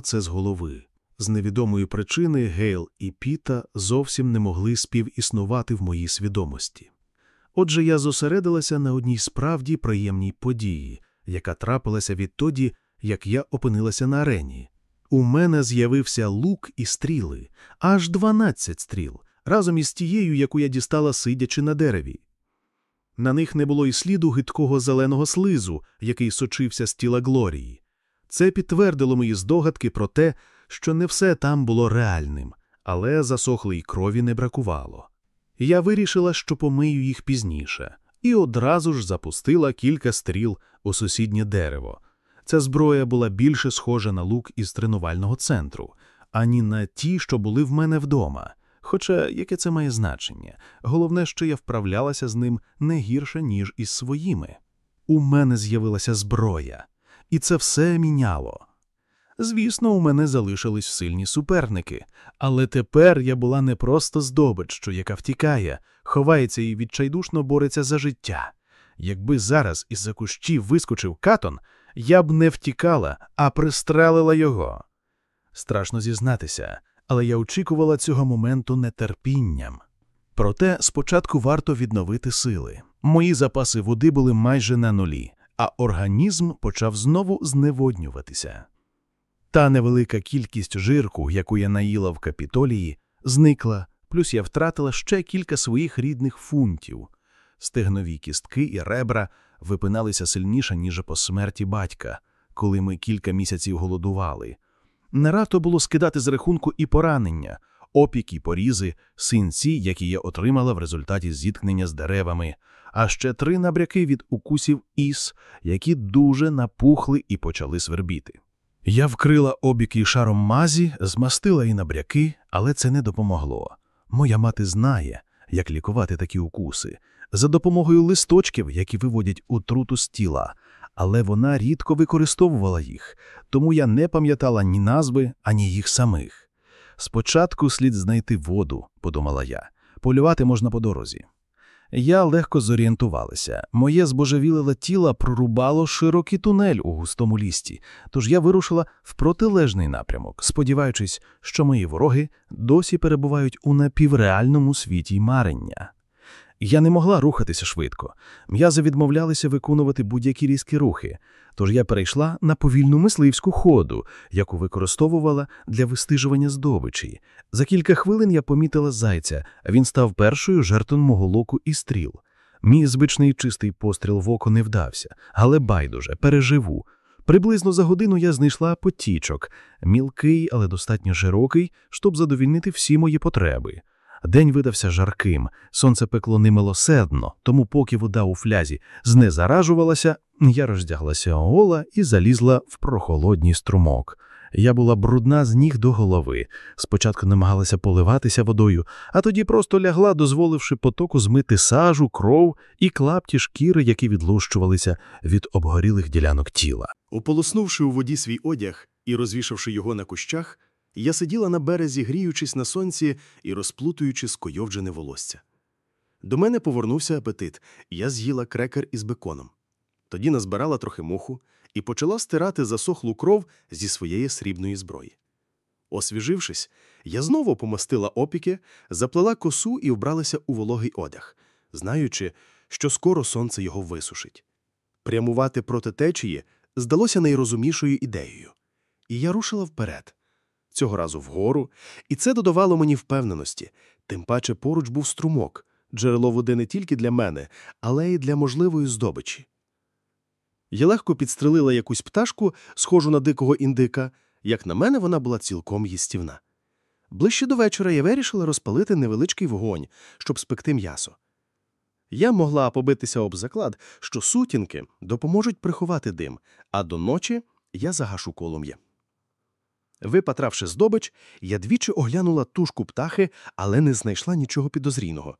це з голови. З невідомої причини Гейл і Піта зовсім не могли співіснувати в моїй свідомості. Отже, я зосередилася на одній справді приємній події, яка трапилася відтоді, як я опинилася на арені. У мене з'явився лук і стріли, аж 12 стріл, разом із тією, яку я дістала, сидячи на дереві. На них не було й сліду гидкого зеленого слизу, який сочився з тіла Глорії. Це підтвердило мої здогадки про те, що не все там було реальним, але засохлої крові не бракувало. Я вирішила, що помию їх пізніше, і одразу ж запустила кілька стріл у сусіднє дерево. Ця зброя була більше схожа на лук із тренувального центру, ані на ті, що були в мене вдома. Хоча яке це має значення? Головне, що я вправлялася з ним не гірше, ніж із своїми. У мене з'явилася зброя, і це все міняло. Звісно, у мене залишились сильні суперники, але тепер я була не просто здобиччю, яка втікає, ховається і відчайдушно бореться за життя. Якби зараз із за кущів вискочив катон, я б не втікала, а пристрелила його. Страшно зізнатися, але я очікувала цього моменту нетерпінням. Проте спочатку варто відновити сили. Мої запаси води були майже на нулі, а організм почав знову зневоднюватися. Та невелика кількість жирку, яку я наїла в капітолії, зникла, плюс я втратила ще кілька своїх рідних фунтів. Стегнові кістки і ребра випиналися сильніше, ніж по смерті батька, коли ми кілька місяців голодували. Не рато було скидати з рахунку і поранення, опіки, порізи, синці, які я отримала в результаті зіткнення з деревами, а ще три набряки від укусів іс, які дуже напухли і почали свербіти. Я вкрила обіки шаром мазі, змастила і набряки, але це не допомогло. Моя мати знає, як лікувати такі укуси, за допомогою листочків, які виводять отруту з тіла, але вона рідко використовувала їх, тому я не пам'ятала ні назви, ані їх самих. Спочатку слід знайти воду, подумала я, полювати можна по дорозі. Я легко зорієнтувалася. Моє збожевіле тіло прорубало широкий тунель у густому лісті, тож я вирушила в протилежний напрямок, сподіваючись, що мої вороги досі перебувають у напівреальному світі марення. Я не могла рухатися швидко. М'язи відмовлялися виконувати будь-які різкі рухи, тож я перейшла на повільну мисливську ходу, яку використовувала для вистижування здобичі. За кілька хвилин я помітила зайця, він став першою жертвою мого локу і стріл. Мій звичний чистий постріл в око не вдався, але байдуже, переживу. Приблизно за годину я знайшла потічок, мілкий, але достатньо широкий, щоб задовільнити всі мої потреби. День видався жарким, сонце пекло немилосердно, тому, поки вода у флязі знезаражувалася, я роздяглася гола і залізла в прохолодній струмок. Я була брудна з ніг до голови. Спочатку намагалася поливатися водою, а тоді просто лягла, дозволивши потоку змити сажу, кров і клапті шкіри, які відлущувалися від обгорілих ділянок тіла. Ополоснувши у воді свій одяг і розвішавши його на кущах, я сиділа на березі, гріючись на сонці і розплутуючи скойовджене волосся. До мене повернувся апетит, і я з'їла крекер із беконом. Тоді назбирала трохи муху і почала стирати засохлу кров зі своєї срібної зброї. Освіжившись, я знову помастила опіки, заплела косу і вбралася у вологий одяг, знаючи, що скоро сонце його висушить. Прямувати проти течії здалося найрозумішою ідеєю, і я рушила вперед цього разу вгору, і це додавало мені впевненості, тим паче поруч був струмок, джерело води не тільки для мене, але й для можливої здобичі. Я легко підстрелила якусь пташку, схожу на дикого індика, як на мене, вона була цілком їстівна. Ближче до вечора я вирішила розпалити невеличкий вогонь, щоб спекти м'ясо. Я могла побитися об заклад, що сутінки допоможуть приховати дим, а до ночі я загашу колум'я. Випатравши здобич, я двічі оглянула тушку птахи, але не знайшла нічого підозрійного.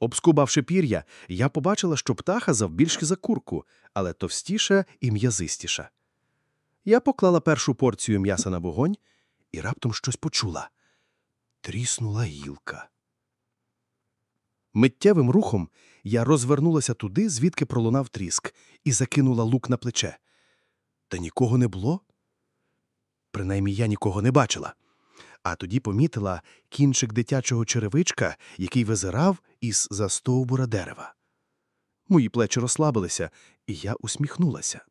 Обскубавши пір'я, я побачила, що птаха завбільшки за курку, але товстіша і м'язистіша. Я поклала першу порцію м'яса на вогонь і раптом щось почула. Тріснула гілка. Миттєвим рухом я розвернулася туди, звідки пролунав тріск, і закинула лук на плече. Та нікого не було. Принаймні я нікого не бачила. А тоді помітила кінчик дитячого черевичка, який визирав із за стовбура дерева. Мої плечі розслабилися, і я усміхнулася.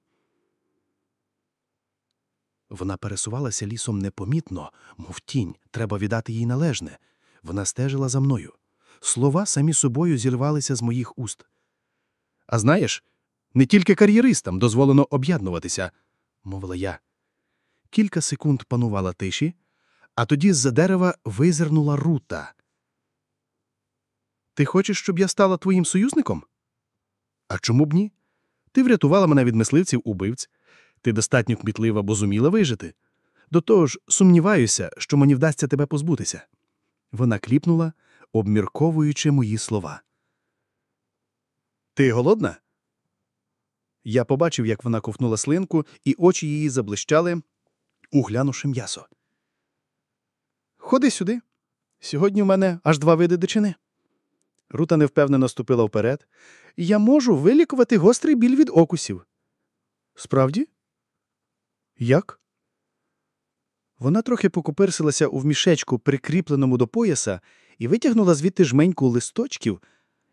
Вона пересувалася лісом непомітно, мов тінь, треба віддати їй належне. Вона стежила за мною. Слова самі собою зірвалися з моїх уст. А знаєш, не тільки кар'єристам дозволено об'єднуватися, мовила я. Кілька секунд панувала тиші, а тоді з-за дерева визирнула рута. Ти хочеш, щоб я стала твоїм союзником? А чому б ні? Ти врятувала мене від мисливців убивць. Ти достатньо кмітлива, бо зуміла вижити. До того ж, сумніваюся, що мені вдасться тебе позбутися. Вона кліпнула, обмірковуючи мої слова. Ти голодна? Я побачив, як вона ковтнула слинку, і очі її заблищали, углянувши м'ясо. Ходи сюди. Сьогодні в мене аж два види дичини. Рута невпевнено ступила вперед. Я можу вилікувати гострий біль від окусів. Справді? Як? Вона трохи покупирсилася у вмішечку, прикріпленому до пояса, і витягнула звідти жменьку листочків.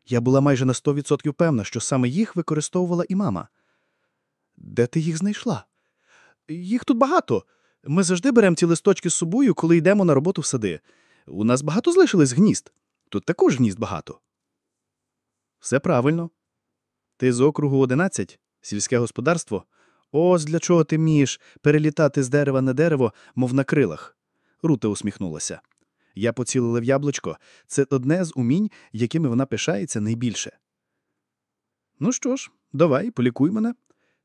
Я була майже на 100% певна, що саме їх використовувала і мама. Де ти їх знайшла? Їх тут багато. Ми завжди беремо ці листочки з собою, коли йдемо на роботу в сади. У нас багато залишились гнізд. Тут також гнізд багато. Все правильно. Ти з округу 11, сільське господарство. Ось для чого ти вмієш перелітати з дерева на дерево, мов на крилах. Рута усміхнулася. Я поцілила в яблучко. Це одне з умінь, якими вона пишається найбільше. Ну що ж, давай, полікуй мене.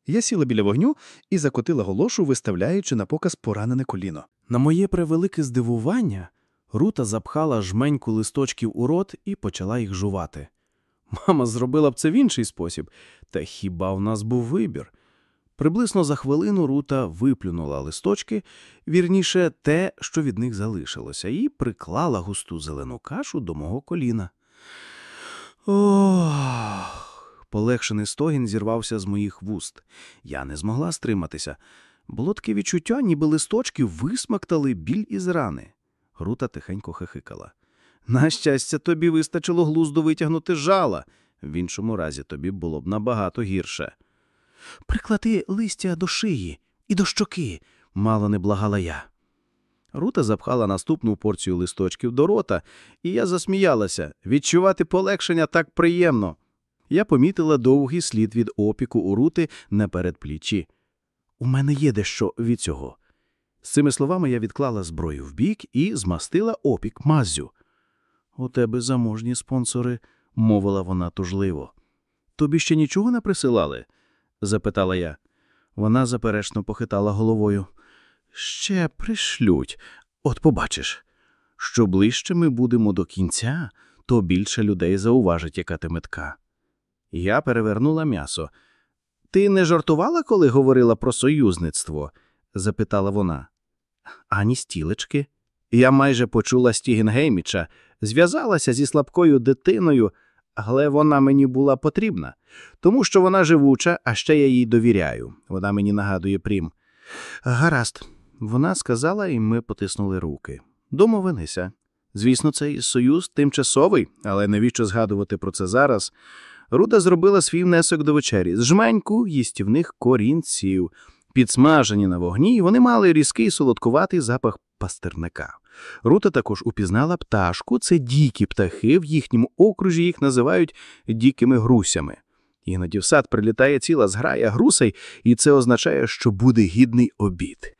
Я сіла біля вогню і закотила голошу, виставляючи на показ поранене коліно. На моє превелике здивування, Рута запхала жменьку листочків у рот і почала їх жувати. Мама зробила б це в інший спосіб, та хіба в нас був вибір? Приблизно за хвилину Рута виплюнула листочки, вірніше те, що від них залишилося, і приклала густу зелену кашу до мого коліна. Ох! Полегшений стогін зірвався з моїх вуст. Я не змогла стриматися. Було таке відчуття, ніби листочки висмактали біль із рани. Рута тихенько хихикала. На щастя, тобі вистачило глузду витягнути жала. В іншому разі тобі було б набагато гірше. Приклади листя до шиї і до щоки, мало не благала я. Рута запхала наступну порцію листочків до рота, і я засміялася. Відчувати полегшення так приємно. Я помітила довгий слід від опіку у рути на передпліччі. У мене є дещо від цього. З цими словами я відклала зброю вбік і змастила опік маззю. У тебе заможні спонсори, мовила вона тужливо. Тобі ще нічого не присилали? запитала я. Вона заперечно похитала головою. Ще пришлють. От побачиш. Що ближче ми будемо до кінця, то більше людей зауважить, яка ти метка. Я перевернула м'ясо. Ти не жартувала, коли говорила про союзництво? запитала вона. Ані стілечки. Я майже почула Стігінгейміча, зв'язалася зі слабкою дитиною, але вона мені була потрібна, тому що вона живуча, а ще я їй довіряю. Вона мені нагадує прім. Гаразд, вона сказала, і ми потиснули руки. Домовилися. Звісно, цей союз тимчасовий, але навіщо згадувати про це зараз? Руда зробила свій внесок до вечері з жменьку їстівних корінців. Підсмажені на вогні, вони мали різкий солодкуватий запах пастерника. Рута також упізнала пташку, це дикі птахи, в їхньому окружі їх називають дикими грусями. Іноді в сад прилітає ціла зграя грусей, і це означає, що буде гідний обід.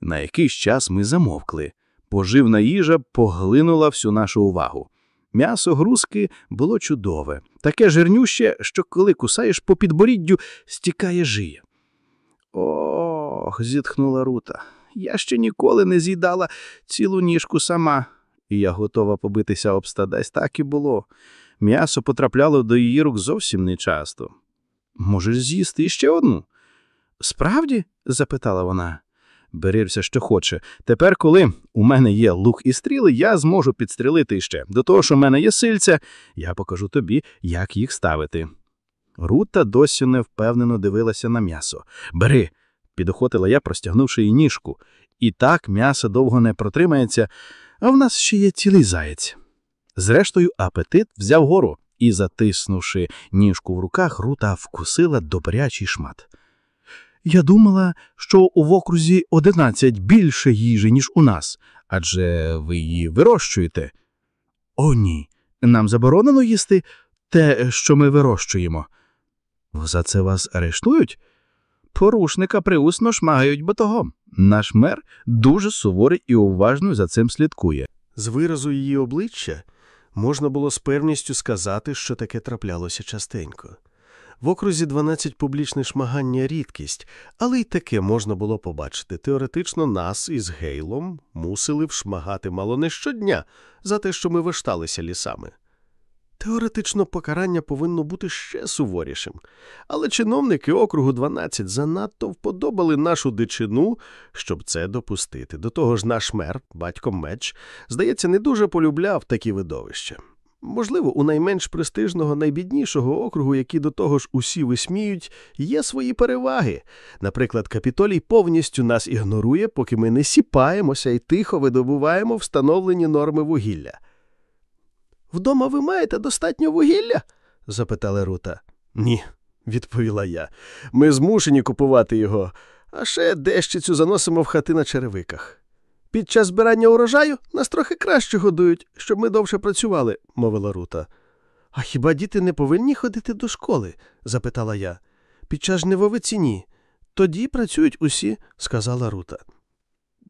На якийсь час ми замовкли. Поживна їжа поглинула всю нашу увагу. М'ясо грузки було чудове, таке жирнюще, що коли кусаєш по підборіддю, стікає жия. Ох, зітхнула Рута. Я ще ніколи не з'їдала цілу ніжку сама, і я готова побитися об стадась так і було. М'ясо потрапляло до її рук зовсім нечасто. Можеш з'їсти ще одну? Справді? запитала вона. Бери все, що хоче. Тепер, коли у мене є лук і стріли, я зможу підстрілити іще. До того, що в мене є сильця, я покажу тобі, як їх ставити. Рута досі невпевнено дивилася на м'ясо. Бери, підохотила я, простягнувши їй ніжку. І так м'ясо довго не протримається, а в нас ще є цілий заєць. Зрештою, апетит взяв гору і, затиснувши ніжку в руках, Рута вкусила добрячий шмат. Я думала, що у в окрузі одинадцять більше їжі, ніж у нас, адже ви її вирощуєте. О, ні. Нам заборонено їсти те, що ми вирощуємо. За це вас арештують? Порушника приусно шмагають батогом. Наш мер дуже суворий і уважно за цим слідкує. З виразу її обличчя можна було з певністю сказати, що таке траплялося частенько. В окрузі 12 публічне шмагання рідкість, але й таке можна було побачити. Теоретично нас із Гейлом мусили вшмагати мало не щодня за те, що ми вешталися лісами. Теоретично покарання повинно бути ще суворішим, але чиновники округу 12 занадто вподобали нашу дичину, щоб це допустити. До того ж, наш мер, батько Меч, здається, не дуже полюбляв такі видовища. Можливо, у найменш престижного, найбіднішого округу, які до того ж усі висміють, є свої переваги. Наприклад, Капітолій повністю нас ігнорує, поки ми не сіпаємося і тихо видобуваємо встановлені норми вугілля. Вдома ви маєте достатньо вугілля? запитала Рута. Ні, відповіла я. Ми змушені купувати його, а ще дещицю заносимо в хати на черевиках. Під час збирання урожаю нас трохи краще годують, щоб ми довше працювали, мовила Рута. А хіба діти не повинні ходити до школи? запитала я. Під час жнивовиці ні. Тоді працюють усі, сказала Рута.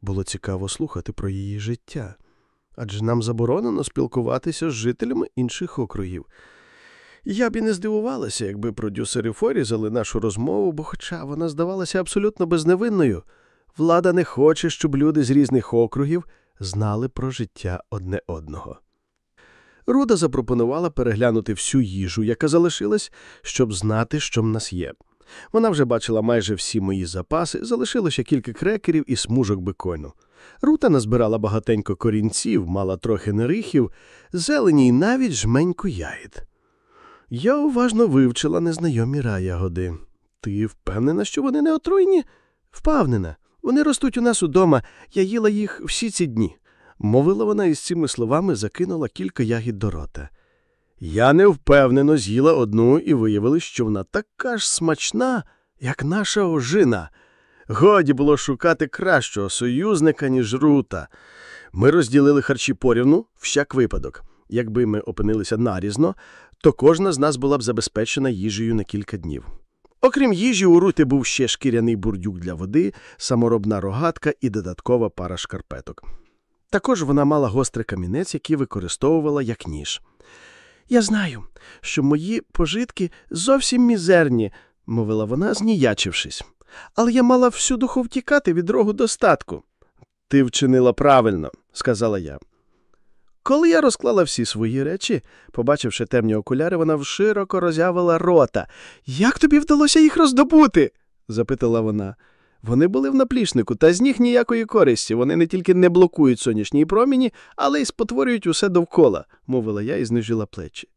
Було цікаво слухати про її життя, адже нам заборонено спілкуватися з жителями інших округів. Я б і не здивувалася, якби продюсери порізали нашу розмову, бо, хоча вона здавалася абсолютно безневинною, влада не хоче, щоб люди з різних округів знали про життя одне одного. Руда запропонувала переглянути всю їжу, яка залишилась, щоб знати, що в нас є. Вона вже бачила майже всі мої запаси, залишилося кілька крекерів і смужок бекону. Рута назбирала багатенько корінців, мала трохи нерихів, зелені й навіть жменьку ягід. Я уважно вивчила незнайомі раягоди. Ти впевнена, що вони не отруйні? Впевнена. Вони ростуть у нас удома, я їла їх всі ці дні. Мовила вона і з цими словами закинула кілька ягід до рота. Я невпевнено з'їла одну і виявилось, що вона така ж смачна, як наша ожина. Годі було шукати кращого союзника, ніж рута. Ми розділили харчі порівну, всяк випадок. Якби ми опинилися нарізно, то кожна з нас була б забезпечена їжею на кілька днів. Окрім їжі, у рути був ще шкіряний бурдюк для води, саморобна рогатка і додаткова пара шкарпеток. Також вона мала гострий камінець, який використовувала як ніж. Я знаю, що мої пожитки зовсім мізерні, мовила вона, зніячившись. Але я мала всю духу втікати від рогу достатку. Ти вчинила правильно, сказала я. Коли я розклала всі свої речі, побачивши темні окуляри, вона вшироко розявила рота. Як тобі вдалося їх роздобути? запитала вона. Вони були в наплічнику, та з них ніякої користі. Вони не тільки не блокують сонячні проміні, але й спотворюють усе довкола, мовила я і знижила плечі.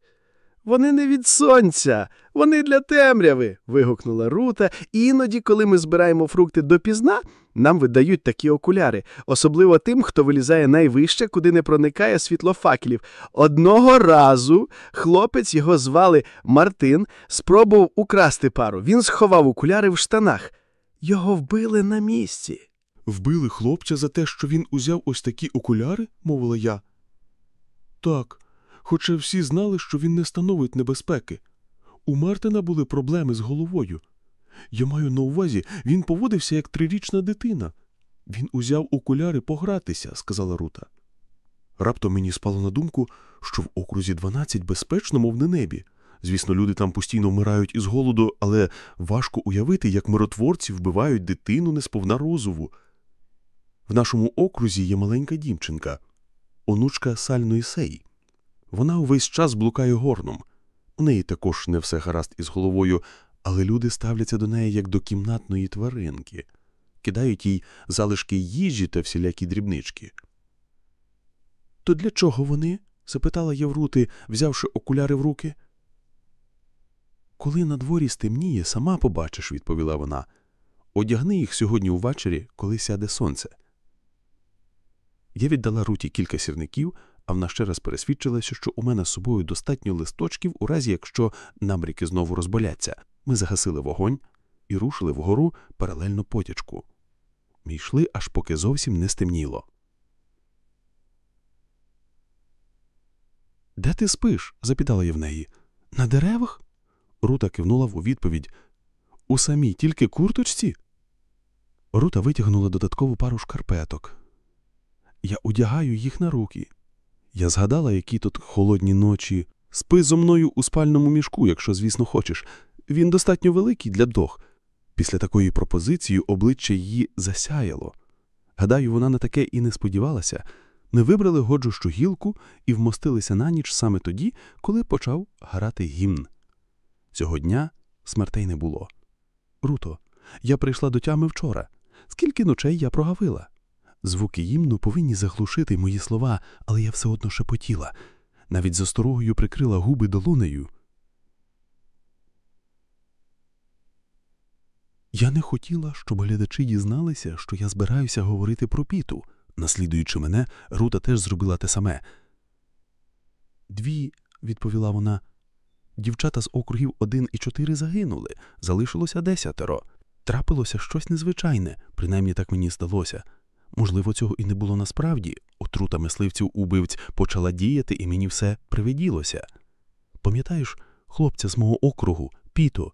Вони не від сонця, вони для темряви. вигукнула Рута. І іноді, коли ми збираємо фрукти допізна, нам видають такі окуляри, особливо тим, хто вилізає найвище, куди не проникає світло факелів. Одного разу хлопець його звали Мартин, спробував украсти пару. Він сховав окуляри в штанах. Його вбили на місці. Вбили хлопця за те, що він узяв ось такі окуляри, мовила я. Так, хоча всі знали, що він не становить небезпеки. У Мартина були проблеми з головою. Я маю на увазі, він поводився як трирічна дитина. Він узяв окуляри погратися, сказала Рута. Раптом мені спало на думку, що в окрузі 12 безпечно, мов на небі. Звісно, люди там постійно вмирають із голоду, але важко уявити, як миротворці вбивають дитину несповна розуву. В нашому окрузі є маленька дівчинка, онучка сальної сеї. Вона увесь час блукає горном. У неї також не все гаразд із головою, але люди ставляться до неї як до кімнатної тваринки, кидають їй залишки їжі та всілякі дрібнички. То для чого вони? запитала Єврути, взявши окуляри в руки. Коли на дворі стемніє, сама побачиш, відповіла вона. Одягни їх сьогодні увечері, коли сяде сонце. Я віддала Руті кілька сірників, а вона ще раз пересвідчилася, що у мене з собою достатньо листочків, у разі якщо намріки знову розболяться. Ми загасили вогонь і рушили вгору паралельно потічку. Ми йшли, аж поки зовсім не стемніло. Де ти спиш? запитала я в неї. На деревах? Рута кивнула в у відповідь. У самій тільки курточці? Рута витягнула додаткову пару шкарпеток. Я одягаю їх на руки. Я згадала, які тут холодні ночі. Спи зо мною у спальному мішку, якщо, звісно, хочеш. Він достатньо великий для двох. Після такої пропозиції обличчя її засяяло. Гадаю, вона на таке і не сподівалася. Ми вибрали годжущу гілку і вмостилися на ніч саме тоді, коли почав грати гімн. Цього дня смертей не було. Руто, я прийшла до тями вчора. Скільки ночей я прогавила? Звуки гімну повинні заглушити мої слова, але я все одно шепотіла. Навіть з осторогою прикрила губи долонею. Я не хотіла, щоб глядачі дізналися, що я збираюся говорити про піту. Наслідуючи мене, Рута теж зробила те саме. Дві, відповіла вона. Дівчата з округів 1 і 4 загинули, залишилося десятеро. Трапилося щось незвичайне, принаймні так мені здалося. Можливо, цього і не було насправді. Отрута мисливців убивць почала діяти, і мені все привиділося. Пам'ятаєш хлопця з мого округу, Піто?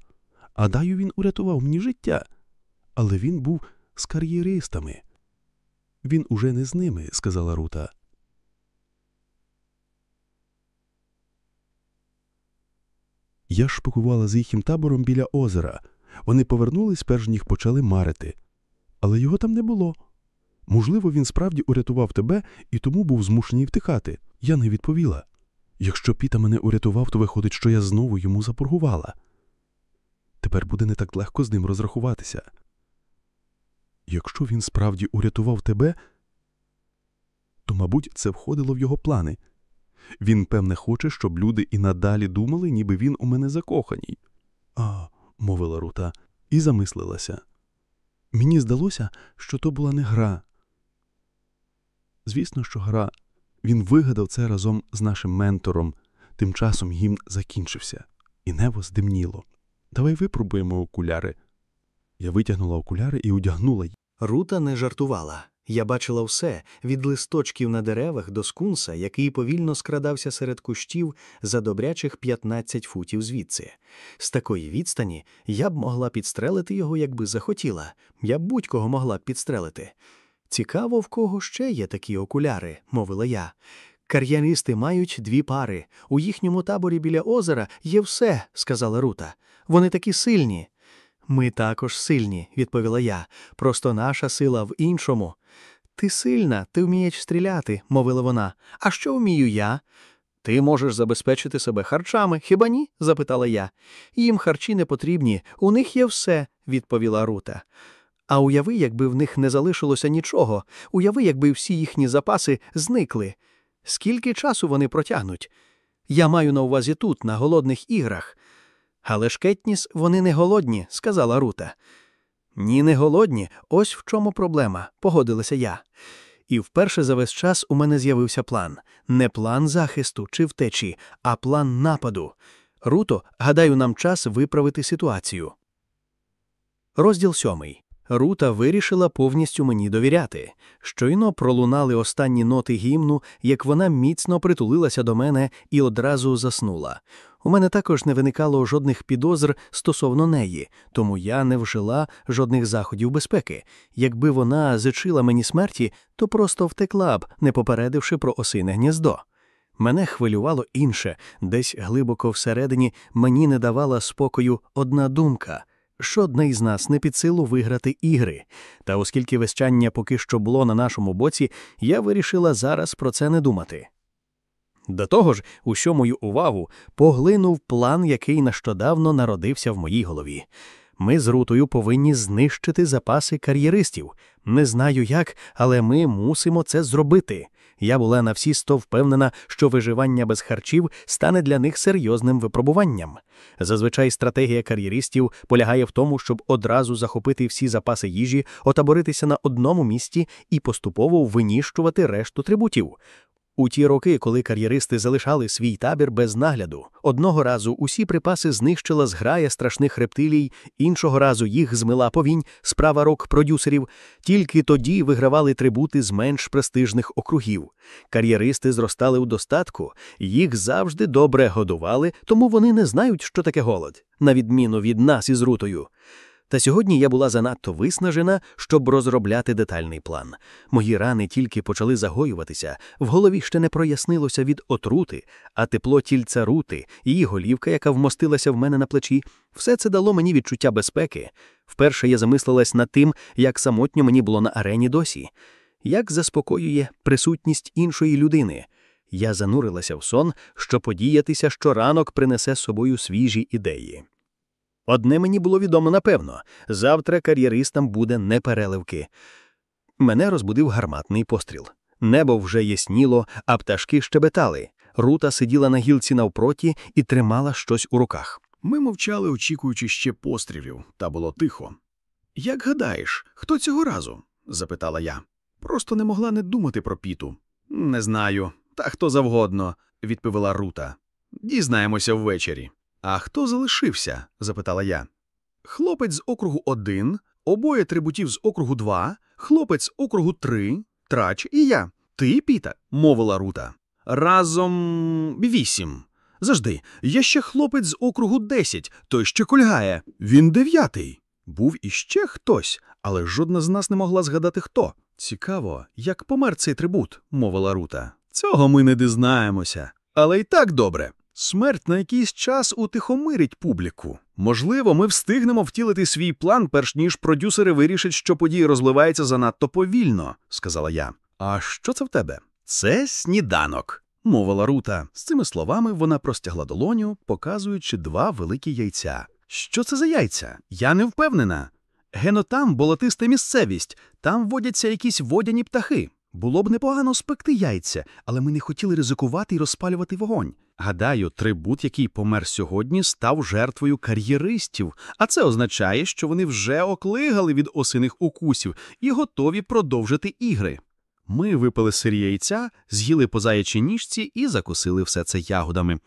Гадаю, він урятував мені життя. Але він був з кар'єристами. Він уже не з ними, сказала Рута. Я шпакувала з їхнім табором біля озера. Вони повернулись, перш ніж почали марити. Але його там не було. Можливо, він справді урятував тебе і тому був змушений втихати. Я не відповіла. Якщо Піта мене урятував, то виходить, що я знову йому запоргувала. Тепер буде не так легко з ним розрахуватися. Якщо він справді урятував тебе, то, мабуть, це входило в його плани. Він, певне, хоче, щоб люди і надалі думали, ніби він у мене закоханий. А, мовила Рута, і замислилася. Мені здалося, що то була не гра. Звісно, що гра. Він вигадав це разом з нашим ментором. Тим часом гімн закінчився, і небо здемніло. Давай випробуємо окуляри. Я витягнула окуляри і одягнула їх. Рута не жартувала. Я бачила все від листочків на деревах до скунса, який повільно скрадався серед кущів за добрячих 15 футів звідси. З такої відстані я б могла підстрелити його, якби захотіла. Я будь-кого могла б підстрелити. Цікаво, в кого ще є такі окуляри, мовила я. Кар'яристи мають дві пари. У їхньому таборі біля озера є все, сказала Рута. Вони такі сильні. Ми також сильні, відповіла я. Просто наша сила в іншому. Ти сильна, ти вмієш стріляти, мовила вона. А що вмію я? Ти можеш забезпечити себе харчами, хіба ні? запитала я. Їм харчі не потрібні, у них є все, відповіла Рута. А уяви, якби в них не залишилося нічого, уяви, якби всі їхні запаси зникли. Скільки часу вони протягнуть? Я маю на увазі тут, на голодних іграх. Але ж Кетніс, вони не голодні, сказала Рута. Ні, не голодні, ось в чому проблема, погодилася я. І вперше за весь час у мене з'явився план не план захисту чи втечі, а план нападу. Руто, гадаю, нам час виправити ситуацію. Розділ сьомий. Рута вирішила повністю мені довіряти. Щойно пролунали останні ноти гімну, як вона міцно притулилася до мене і одразу заснула. У мене також не виникало жодних підозр стосовно неї, тому я не вжила жодних заходів безпеки. Якби вона зичила мені смерті, то просто втекла б, не попередивши про осине гніздо. Мене хвилювало інше, десь глибоко всередині мені не давала спокою одна думка. Жодна із нас не під силу виграти ігри. Та оскільки вещання поки що було на нашому боці, я вирішила зараз про це не думати. До того ж, усю мою увагу поглинув план, який нещодавно народився в моїй голові. Ми з Рутою повинні знищити запаси кар'єристів. Не знаю як, але ми мусимо це зробити. Я була на всі сто впевнена, що виживання без харчів стане для них серйозним випробуванням. Зазвичай стратегія кар'єристів полягає в тому, щоб одразу захопити всі запаси їжі, отаборитися на одному місці і поступово виніщувати решту трибутів. У ті роки, коли кар'єристи залишали свій табір без нагляду, одного разу усі припаси знищила зграя страшних рептилій, іншого разу їх змила повінь справа рок продюсерів. Тільки тоді вигравали трибути з менш престижних округів. Кар'єристи зростали у достатку, їх завжди добре годували, тому вони не знають, що таке голод, на відміну від нас із рутою. Та сьогодні я була занадто виснажена, щоб розробляти детальний план. Мої рани тільки почали загоюватися, в голові ще не прояснилося від отрути, а тепло тільця рути, її голівка, яка вмостилася в мене на плечі, все це дало мені відчуття безпеки. Вперше я замислилась над тим, як самотньо мені було на арені досі, як заспокоює присутність іншої людини. Я занурилася в сон, що подіятися щоранок принесе з собою свіжі ідеї. Одне мені було відомо напевно завтра кар'єристам буде непереливки. Мене розбудив гарматний постріл. Небо вже ясніло, а пташки щебетали. Рута сиділа на гілці навпроті і тримала щось у руках. Ми мовчали, очікуючи ще пострілів, та було тихо. Як гадаєш, хто цього разу? запитала я. Просто не могла не думати про піту. Не знаю, та хто завгодно, відповіла Рута. Дізнаємося ввечері. А хто залишився? запитала я. Хлопець з округу 1, обоє трибутів з округу 2, хлопець з округу 3, трач і я. Ти, Піта, мовила Рута. Разом вісім. Завжди, є ще хлопець з округу 10, той ще кульгає. Він дев'ятий. Був іще хтось, але жодна з нас не могла згадати хто. Цікаво, як помер цей трибут, мовила Рута. Цього ми не дізнаємося. Але й так добре. Смерть на якийсь час утихомирить публіку. Можливо, ми встигнемо втілити свій план, перш ніж продюсери вирішать, що події розливаються занадто повільно, сказала я. А що це в тебе? Це сніданок, мовила Рута. З цими словами вона простягла долоню, показуючи два великі яйця. Що це за яйця? Я не впевнена. Генотам болотиста місцевість, там водяться якісь водяні птахи. Було б непогано спекти яйця, але ми не хотіли ризикувати і розпалювати вогонь. Гадаю, трибут, який помер сьогодні, став жертвою кар'єристів, а це означає, що вони вже оклигали від осиних укусів і готові продовжити ігри. Ми випили сирі яйця, з'їли по заячій ніжці і закусили все це ягодами.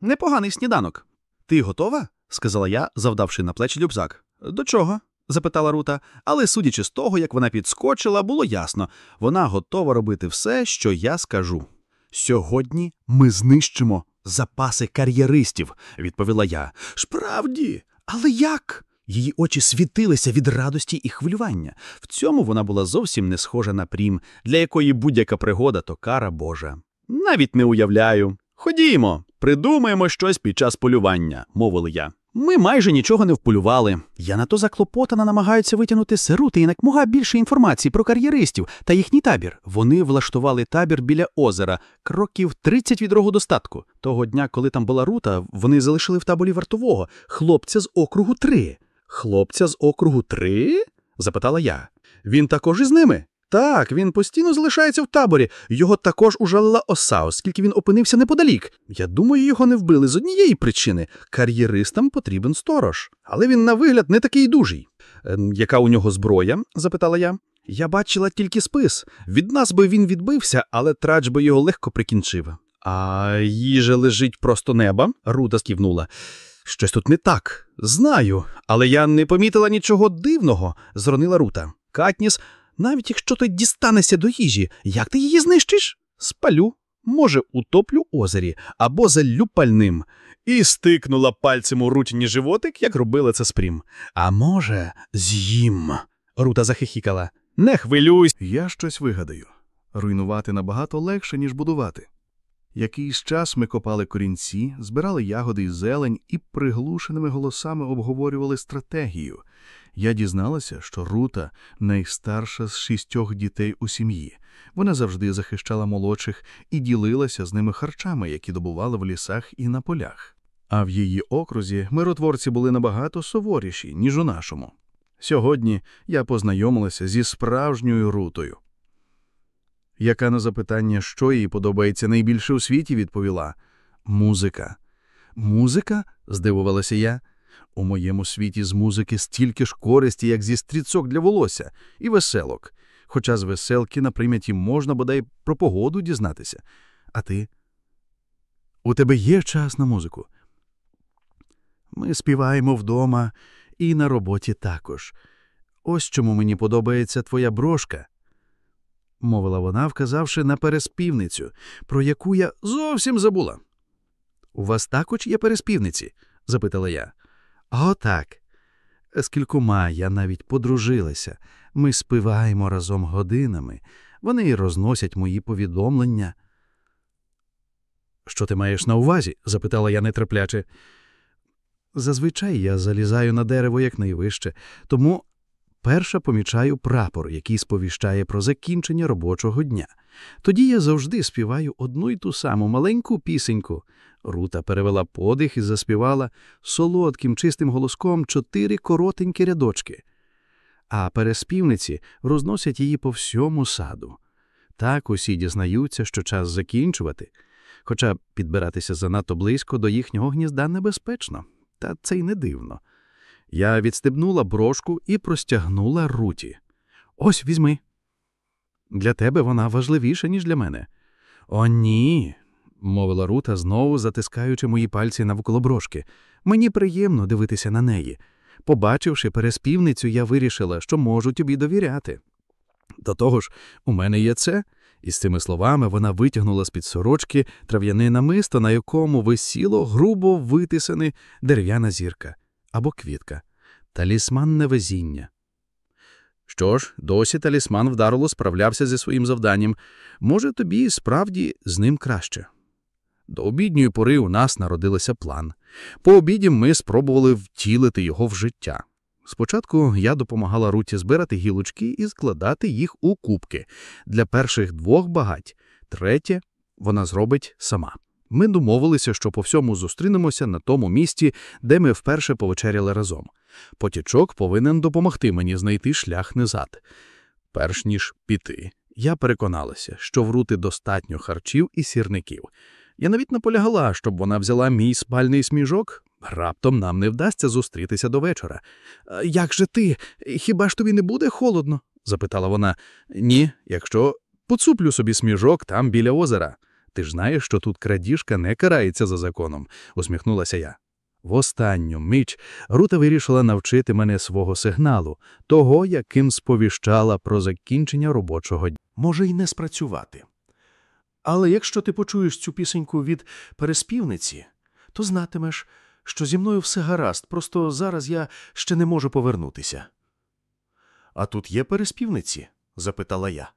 непоганий сніданок. Ти готова? сказала я, завдавши на плечі любзак. До чого? запитала Рута, але, судячи з того, як вона підскочила, було ясно вона готова робити все, що я скажу. Сьогодні ми знищимо запаси кар'єристів, відповіла я. Справді, але як? Її очі світилися від радості і хвилювання. В цьому вона була зовсім не схожа на прім, для якої будь-яка пригода то кара Божа. Навіть не уявляю. Ходімо, придумаємо щось під час полювання, мовили я. Ми майже нічого не вполювали. Я на то заклопотана намагаються витягнути сирути і якмога більше інформації про кар'єристів та їхній табір. Вони влаштували табір біля озера, кроків 30 від рогу достатку. Того дня, коли там була рута, вони залишили в таборі вартового хлопця з округу 3. Хлопця з округу 3? запитала я. Він також із ними? Так, він постійно залишається в таборі. Його також ужалила оса, оскільки він опинився неподалік. Я думаю, його не вбили з однієї причини. Кар'єристам потрібен сторож. Але він на вигляд не такий дужий. «Ем, яка у нього зброя? запитала я. Я бачила тільки спис. Від нас би він відбився, але трач би його легко прикінчив. А їжа лежить просто неба? Руда сківнула. Щось тут не так. Знаю, але я не помітила нічого дивного, зронила Рута. Катніс навіть якщо ти дістанешся до їжі, як ти її знищиш? Спалю, може, утоплю озері або залю пальним. І стикнула пальцем у рутіні животик, як робила це спрім. А може, з'їм. Рута захихікала. Не хвилюйся. Я щось вигадаю. Руйнувати набагато легше, ніж будувати. Якийсь час ми копали корінці, збирали ягоди і зелень і приглушеними голосами обговорювали стратегію. Я дізналася, що Рута найстарша з шістьох дітей у сім'ї. Вона завжди захищала молодших і ділилася з ними харчами, які добували в лісах і на полях. А в її окрузі миротворці були набагато суворіші, ніж у нашому. Сьогодні я познайомилася зі справжньою рутою. Яка на запитання, що їй подобається найбільше у світі, відповіла музика. Музика? здивувалася я. У моєму світі з музики стільки ж користі, як зі стріцок для волосся, і веселок. Хоча з веселки на прийняті можна бодай про погоду дізнатися. А ти? У тебе є час на музику? Ми співаємо вдома і на роботі також. Ось чому мені подобається твоя брошка, мовила вона, вказавши на переспівницю, про яку я зовсім забула. У вас також є переспівниці? запитала я. О, так. З кількома я навіть подружилася. Ми співаємо разом годинами. Вони й розносять мої повідомлення. Що ти маєш на увазі? запитала я нетерпляче. Зазвичай я залізаю на дерево якнайвище, тому перша помічаю прапор, який сповіщає про закінчення робочого дня. Тоді я завжди співаю одну й ту саму маленьку пісеньку. Рута перевела подих і заспівала солодким чистим голоском чотири коротенькі рядочки. А переспівниці розносять її по всьому саду. Так усі дізнаються, що час закінчувати, хоча підбиратися занадто близько до їхнього гнізда небезпечно, та це й не дивно. Я відстебнула брошку і простягнула руті. Ось візьми. Для тебе вона важливіша, ніж для мене. О, ні, мовила Рута, знову затискаючи мої пальці навколо брошки. Мені приємно дивитися на неї. Побачивши переспівницю, я вирішила, що можу тобі довіряти. До того ж, у мене є це. І з цими словами вона витягнула з-під сорочки трав'яне намисто, на якому висіло грубо витисане дерев'яна зірка або квітка, талісман невезіння. Що ж, досі талісман вдарило справлявся зі своїм завданням. Може, тобі справді з ним краще. До обідньої пори у нас народилося план. По обіді ми спробували втілити його в життя. Спочатку я допомагала Руті збирати гілочки і складати їх у кубки для перших двох багать, третє вона зробить сама. Ми домовилися, що по всьому зустрінемося на тому місці, де ми вперше повечеряли разом. Потічок повинен допомогти мені знайти шлях назад. Перш ніж піти, я переконалася, що в Рути достатньо харчів і сірників. Я навіть наполягала, щоб вона взяла мій спальний сміжок. Раптом нам не вдасться зустрітися до вечора. Як же ти? Хіба ж тобі не буде холодно? запитала вона. Ні, якщо поцуплю собі сміжок там біля озера. Ти ж знаєш, що тут крадіжка не карається за законом, усміхнулася я. В останню мить Рута вирішила навчити мене свого сигналу, того, яким сповіщала про закінчення робочого дня. Може й не спрацювати. Але якщо ти почуєш цю пісеньку від переспівниці, то знатимеш, що зі мною все гаразд, просто зараз я ще не можу повернутися. А тут є переспівниці? запитала я.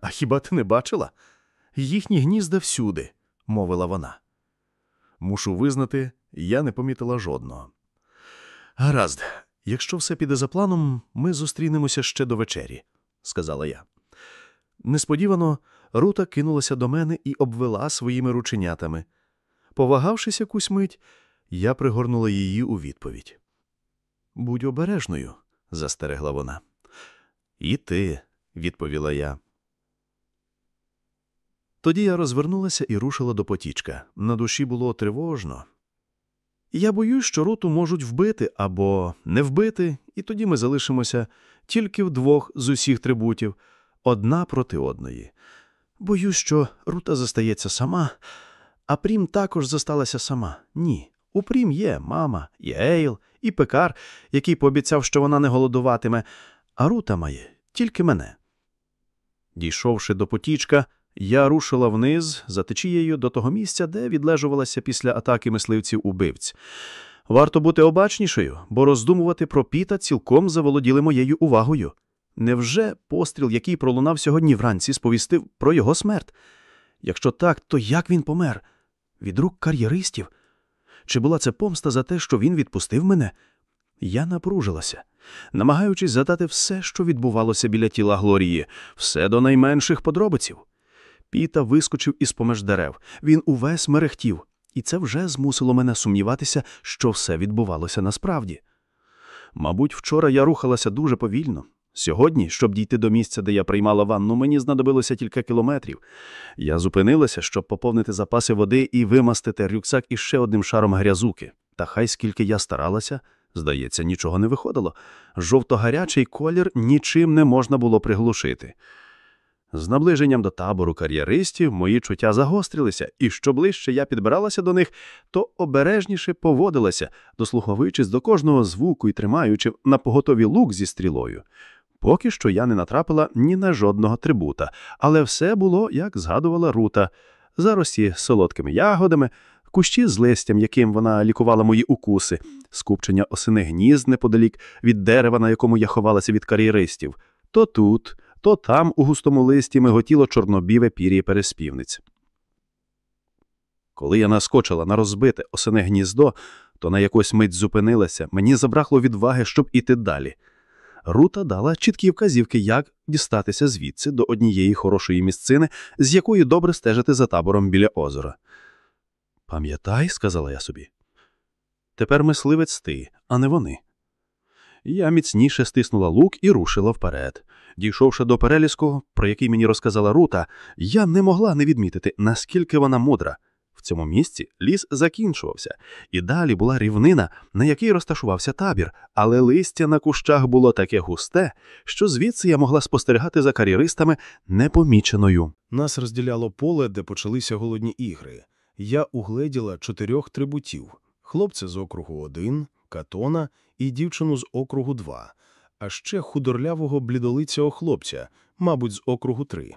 А хіба ти не бачила? Їхні гнізда всюди, мовила вона. Мушу визнати, я не помітила жодного. Гаразд, якщо все піде за планом, ми зустрінемося ще до вечері, сказала я. Несподівано Рута кинулася до мене і обвела своїми рученятами. Повагавшись якусь мить, я пригорнула її у відповідь. Будь обережною, застерегла вона. І ти, відповіла я. Тоді я розвернулася і рушила до потічка. На душі було тривожно. Я боюсь, що руту можуть вбити або не вбити, і тоді ми залишимося тільки вдвох з усіх трибутів, одна проти одної. Боюсь, що рута застається сама, а Прім також засталася сама. Ні. У Прім є мама, і Ейл, і пекар, який пообіцяв, що вона не голодуватиме, а рута має тільки мене. Дійшовши до потічка, я рушила вниз за течією до того місця, де відлежувалася після атаки мисливців убивць. Варто бути обачнішою, бо роздумувати про піта цілком заволоділи моєю увагою. Невже постріл, який пролунав сьогодні вранці, сповістив про його смерть? Якщо так, то як він помер? Від рук кар'єристів? Чи була це помста за те, що він відпустив мене? Я напружилася, намагаючись задати все, що відбувалося біля тіла Глорії, все до найменших подробиців. Піта вискочив із помеж дерев. Він увесь мерехтів. І це вже змусило мене сумніватися, що все відбувалося насправді. Мабуть, вчора я рухалася дуже повільно. Сьогодні, щоб дійти до місця, де я приймала ванну, мені знадобилося кілька кілометрів. Я зупинилася, щоб поповнити запаси води і вимастити рюкзак із ще одним шаром грязуки. Та хай скільки я старалася, здається, нічого не виходило. Жовто-гарячий колір нічим не можна було приглушити. З наближенням до табору кар'єристів мої чуття загострилися, і що ближче я підбиралася до них, то обережніше поводилася, дослуховуючись до кожного звуку і тримаючи на поготові лук зі стрілою. Поки що я не натрапила ні на жодного трибута, але все було, як згадувала Рута, зарості солодкими ягодами, кущі з листям, яким вона лікувала мої укуси, скупчення осиних гнізд неподалік від дерева, на якому я ховалася від кар'єристів. То тут, то там у густому листі миготіло чорнобіве пір'я переспівниць. Коли я наскочила на розбите осине гніздо, то на якусь мить зупинилася, мені забракло відваги, щоб іти далі. Рута дала чіткі вказівки, як дістатися звідси до однієї хорошої місцини, з якої добре стежити за табором біля озера. Пам'ятай, сказала я собі. Тепер мисливець ти, а не вони. Я міцніше стиснула лук і рушила вперед. Дійшовши до переліску, про який мені розказала Рута, я не могла не відмітити, наскільки вона мудра. Цьому місці ліс закінчувався, і далі була рівнина, на якій розташувався табір, але листя на кущах було таке густе, що звідси я могла спостерігати за кар'єристами непоміченою. Нас розділяло поле, де почалися голодні ігри. Я угледіла чотирьох трибутів – хлопця з округу 1, катона і дівчину з округу 2, а ще худорлявого блідолицього хлопця, мабуть, з округу 3.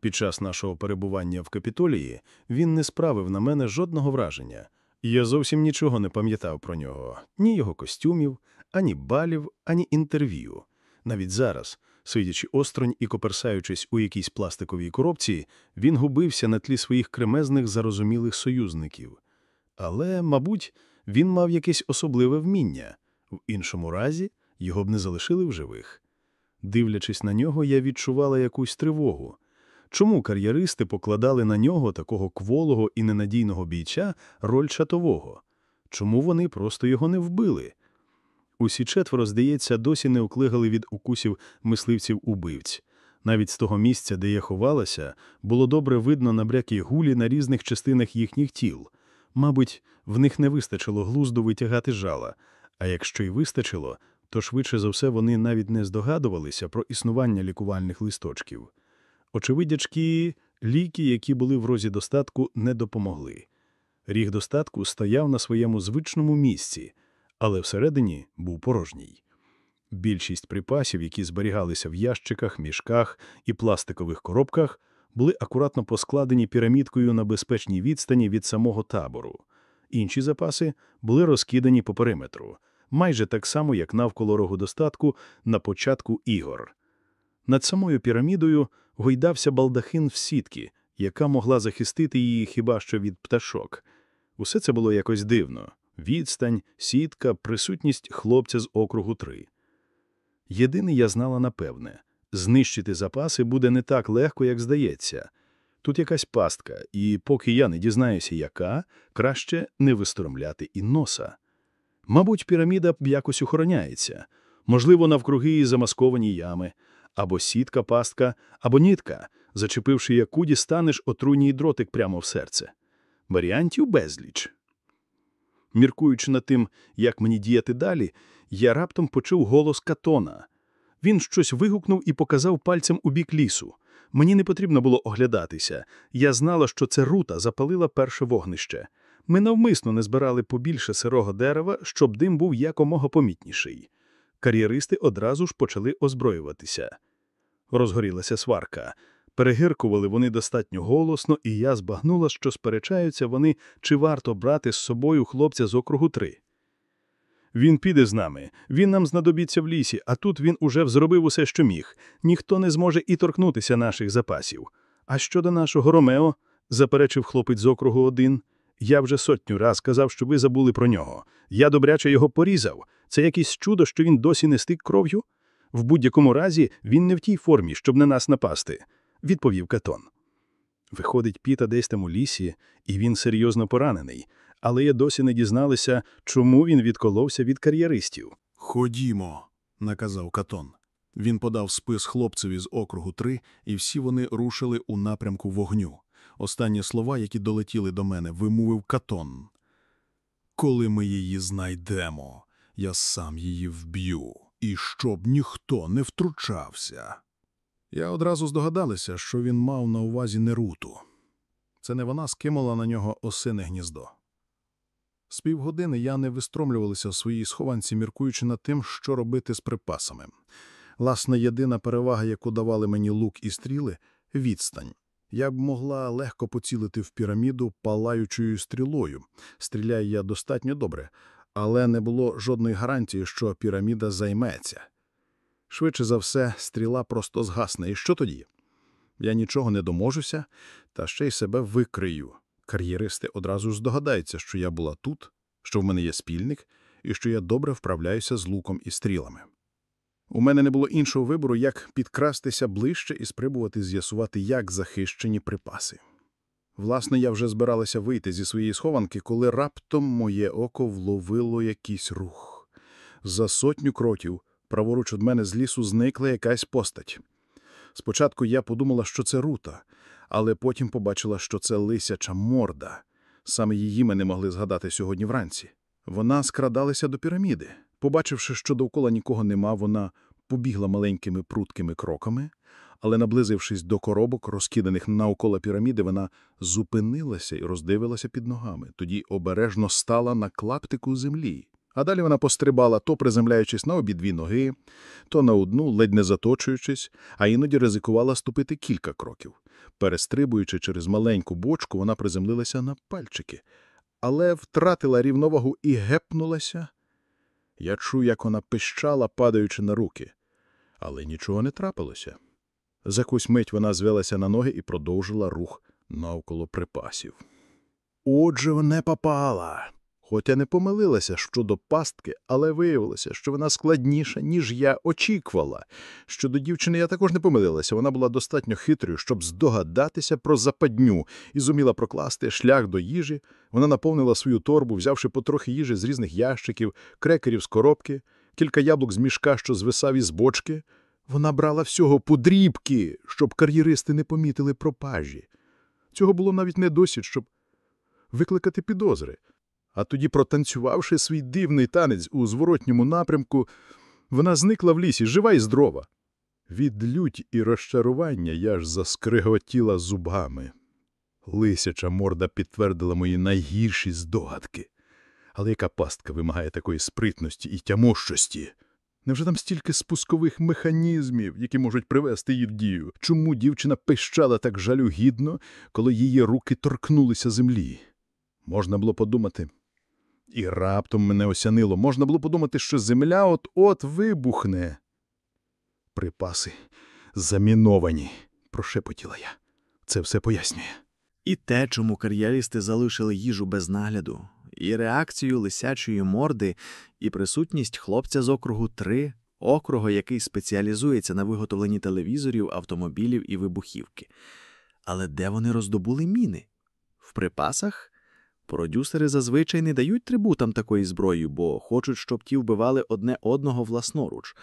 Під час нашого перебування в Капітолії він не справив на мене жодного враження. Я зовсім нічого не пам'ятав про нього, ні його костюмів, ані балів, ані інтерв'ю. Навіть зараз, сидячи осторонь і коперсаючись у якійсь пластиковій коробці, він губився на тлі своїх кремезних зарозумілих союзників. Але, мабуть, він мав якесь особливе вміння. В іншому разі його б не залишили в живих. Дивлячись на нього, я відчувала якусь тривогу. Чому кар'єристи покладали на нього такого кволого і ненадійного бійця роль чатового? Чому вони просто його не вбили? Усі четверо, здається, досі не уклигали від укусів мисливців-убивць. Навіть з того місця, де я ховалася, було добре видно набрякі гулі на різних частинах їхніх тіл. Мабуть, в них не вистачило глузду витягати жала, а якщо й вистачило, то швидше за все вони навіть не здогадувалися про існування лікувальних листочків. Очевидячки, ліки, які були в розі достатку, не допомогли. Ріг достатку стояв на своєму звичному місці, але всередині був порожній. Більшість припасів, які зберігалися в ящиках, мішках і пластикових коробках, були акуратно поскладені пірамідкою на безпечній відстані від самого табору. Інші запаси були розкидані по периметру, майже так само, як навколо рогу достатку на початку ігор. Над самою пірамідою гойдався балдахин в сітки, яка могла захистити її хіба що від пташок. Усе це було якось дивно відстань, сітка, присутність хлопця з округу 3. Єдине я знала напевне знищити запаси буде не так легко, як здається. Тут якась пастка, і поки я не дізнаюся, яка, краще не вистромляти і носа. Мабуть, піраміда якось охороняється, можливо, навкруги її замасковані ями, або сітка, пастка, або нітка, зачепивши яку дістанеш отруйній дротик прямо в серце. Варіантів безліч. Міркуючи над тим, як мені діяти далі, я раптом почув голос Катона. Він щось вигукнув і показав пальцем у бік лісу. Мені не потрібно було оглядатися. Я знала, що це рута запалила перше вогнище. Ми навмисно не збирали побільше сирого дерева, щоб дим був якомога помітніший. Кар'єристи одразу ж почали озброюватися. Розгорілася сварка. Перегиркували вони достатньо голосно, і я збагнула, що сперечаються вони, чи варто брати з собою хлопця з округу 3. Він піде з нами, він нам знадобиться в лісі, а тут він уже зробив усе, що міг. Ніхто не зможе і торкнутися наших запасів. А щодо нашого Ромео, заперечив хлопець з округу 1, я вже сотню раз казав, що ви забули про нього. Я добряче його порізав. Це якесь чудо, що він досі не стик кров'ю? В будь-якому разі він не в тій формі, щоб на нас напасти, відповів Катон. Виходить, Піта десь там у лісі, і він серйозно поранений. Але я досі не дізналася, чому він відколовся від кар'єристів. Ходімо, наказав Катон. Він подав спис хлопцеві з округу 3, і всі вони рушили у напрямку вогню. Останні слова, які долетіли до мене, вимовив Катон. Коли ми її знайдемо, я сам її вб'ю, і щоб ніхто не втручався. Я одразу здогадалася, що він мав на увазі Неруту. Це не вона скинула на нього осине гніздо. З півгодини я не вистромлювалася в своїй схованці, міркуючи над тим, що робити з припасами. Власне, єдина перевага, яку давали мені лук і стріли – відстань. Я б могла легко поцілити в піраміду палаючою стрілою. Стріляю я достатньо добре, але не було жодної гарантії, що піраміда займеться. Швидше за все, стріла просто згасне. І що тоді? Я нічого не доможуся, та ще й себе викрию. Кар'єристи одразу ж здогадаються, що я була тут, що в мене є спільник і що я добре вправляюся з луком і стрілами. У мене не було іншого вибору, як підкрастися ближче і спробувати з'ясувати, як захищені припаси. Власне, я вже збиралася вийти зі своєї схованки, коли раптом моє око вловило якийсь рух. За сотню кроків праворуч від мене з лісу зникла якась постать. Спочатку я подумала, що це рута, але потім побачила, що це лисяча морда. Саме її ми не могли згадати сьогодні вранці. Вона скрадалася до піраміди. Побачивши, що довкола нікого нема, вона побігла маленькими пруткими кроками, але, наблизившись до коробок, розкиданих навколо піраміди, вона зупинилася і роздивилася під ногами, тоді обережно стала на клаптику землі. А далі вона пострибала, то приземляючись на обидві ноги, то на одну, ледь не заточуючись, а іноді ризикувала ступити кілька кроків. Перестрибуючи через маленьку бочку, вона приземлилася на пальчики, але втратила рівновагу і гепнулася. Я чув, як вона пищала, падаючи на руки. Але нічого не трапилося. За якусь мить вона звелася на ноги і продовжила рух навколо припасів. Отже, не попала. Хоча не помилилася щодо пастки, але виявилося, що вона складніша, ніж я очікувала. Щодо дівчини я також не помилилася. Вона була достатньо хитрою, щоб здогадатися про западню і зуміла прокласти шлях до їжі. Вона наповнила свою торбу, взявши потрохи їжі з різних ящиків, крекерів з коробки, кілька яблук з мішка, що звисав із бочки. Вона брала всього подрібки, щоб кар'єристи не помітили пропажі. Цього було навіть не досить, щоб викликати підозри. А тоді, протанцювавши свій дивний танець у зворотньому напрямку, вона зникла в лісі, жива і здорова. Від люті і розчарування я ж заскриготіла зубами. Лисяча морда підтвердила мої найгірші здогадки. Але яка пастка вимагає такої спритності і тямощості? Невже там стільки спускових механізмів, які можуть привести її в дію? Чому дівчина пищала так жалюгідно, коли її руки торкнулися землі? Можна було подумати. І раптом мене осянило. Можна було подумати, що земля от-от вибухне. Припаси заміновані, прошепотіла я. Це все пояснює. І те, чому кар'єристи залишили їжу без нагляду, і реакцію лисячої морди, і присутність хлопця з округу 3, округу, який спеціалізується на виготовленні телевізорів, автомобілів і вибухівки. Але де вони роздобули міни? В припасах? Продюсери зазвичай не дають трибутам такої зброї, бо хочуть, щоб ті вбивали одне одного власноруч.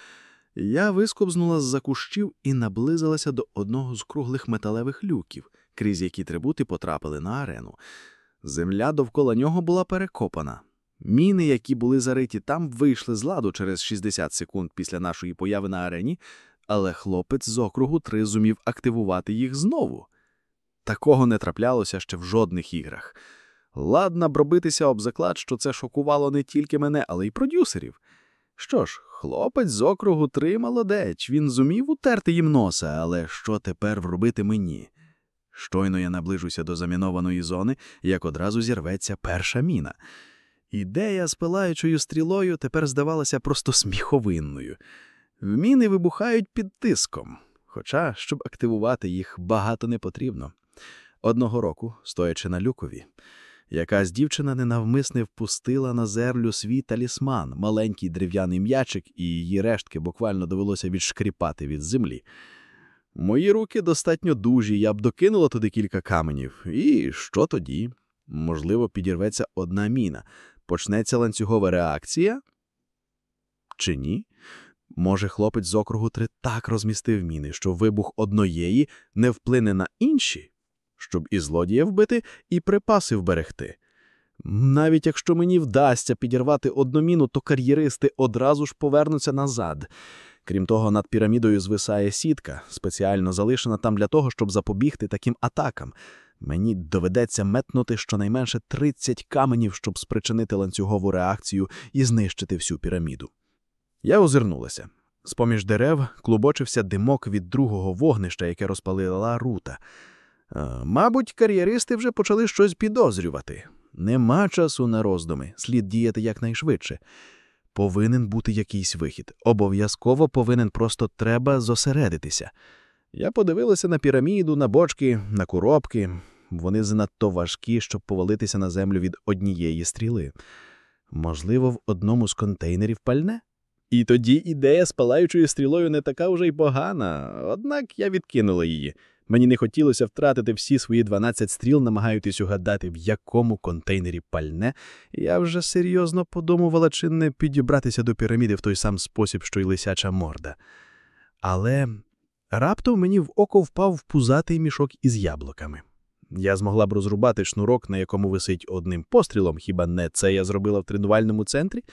Я вискобзнула з-за кущів і наблизилася до одного з круглих металевих люків, крізь які трибути потрапили на арену. Земля довкола нього була перекопана. Міни, які були зариті там, вийшли з ладу через 60 секунд після нашої появи на арені, але хлопець з округу 3 зумів активувати їх знову. Такого не траплялося ще в жодних іграх. Ладна бробитися об заклад, що це шокувало не тільки мене, але й продюсерів. Що ж, хлопець з округу три молодець, він зумів утерти їм носа, але що тепер вробити мені? Щойно я наближуся до замінованої зони, як одразу зірветься перша міна. Ідея з пилаючою стрілою тепер здавалася просто сміховинною. Міни вибухають під тиском, хоча, щоб активувати їх, багато не потрібно. Одного року, стоячи на люкові, Якась дівчина ненавмисне впустила на землю свій талісман, маленький дерев'яний м'ячик, і її рештки буквально довелося відшкріпати від землі. Мої руки достатньо дужі, я б докинула туди кілька каменів. І що тоді? Можливо, підірветься одна міна. Почнеться ланцюгова реакція? Чи ні? Може, хлопець з округу 3 так розмістив міни, що вибух одноєї не вплине на інші, щоб і злодія вбити, і припаси вберегти. Навіть якщо мені вдасться підірвати одну міну, то кар'єристи одразу ж повернуться назад. Крім того, над пірамідою звисає сітка, спеціально залишена там для того, щоб запобігти таким атакам. Мені доведеться метнути щонайменше 30 каменів, щоб спричинити ланцюгову реакцію і знищити всю піраміду. Я озирнулася. З-поміж дерев клубочився димок від другого вогнища, яке розпалила рута. Е, Мабуть, кар'єристи вже почали щось підозрювати. Нема часу на роздуми, слід діяти якнайшвидше. Повинен бути якийсь вихід. Обов'язково повинен просто треба зосередитися. Я подивилася на піраміду, на бочки, на коробки. Вони занадто важкі, щоб повалитися на землю від однієї стріли. Можливо, в одному з контейнерів пальне? І тоді ідея з палаючою стрілою не така вже й погана, однак я відкинула її. Мені не хотілося втратити всі свої 12 стріл, намагаючись угадати, в якому контейнері пальне. Я вже серйозно подумувала, чи не підібратися до піраміди в той сам спосіб, що й лисяча морда. Але раптом мені в око впав пузатий мішок із яблуками. Я змогла б розрубати шнурок, на якому висить одним пострілом, хіба не це я зробила в тренувальному центрі?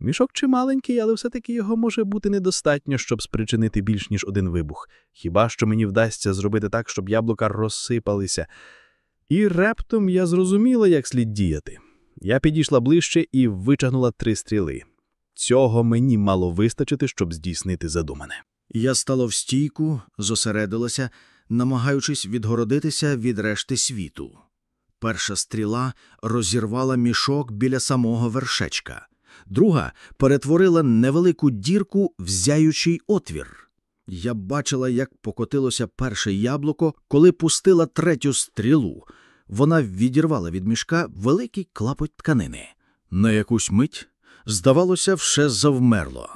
Мішок чималенький, але все-таки його може бути недостатньо, щоб спричинити більш ніж один вибух. Хіба що мені вдасться зробити так, щоб яблука розсипалися. І раптом я зрозуміла, як слід діяти. Я підійшла ближче і витягнула три стріли. Цього мені мало вистачити, щоб здійснити задумане. Я стала в стійку, зосередилася, намагаючись відгородитися від решти світу. Перша стріла розірвала мішок біля самого вершечка, друга перетворила невелику дірку в зяючий отвір. Я бачила, як покотилося перше яблуко, коли пустила третю стрілу. Вона відірвала від мішка великий клапоть тканини. На якусь мить, здавалося, все завмерло.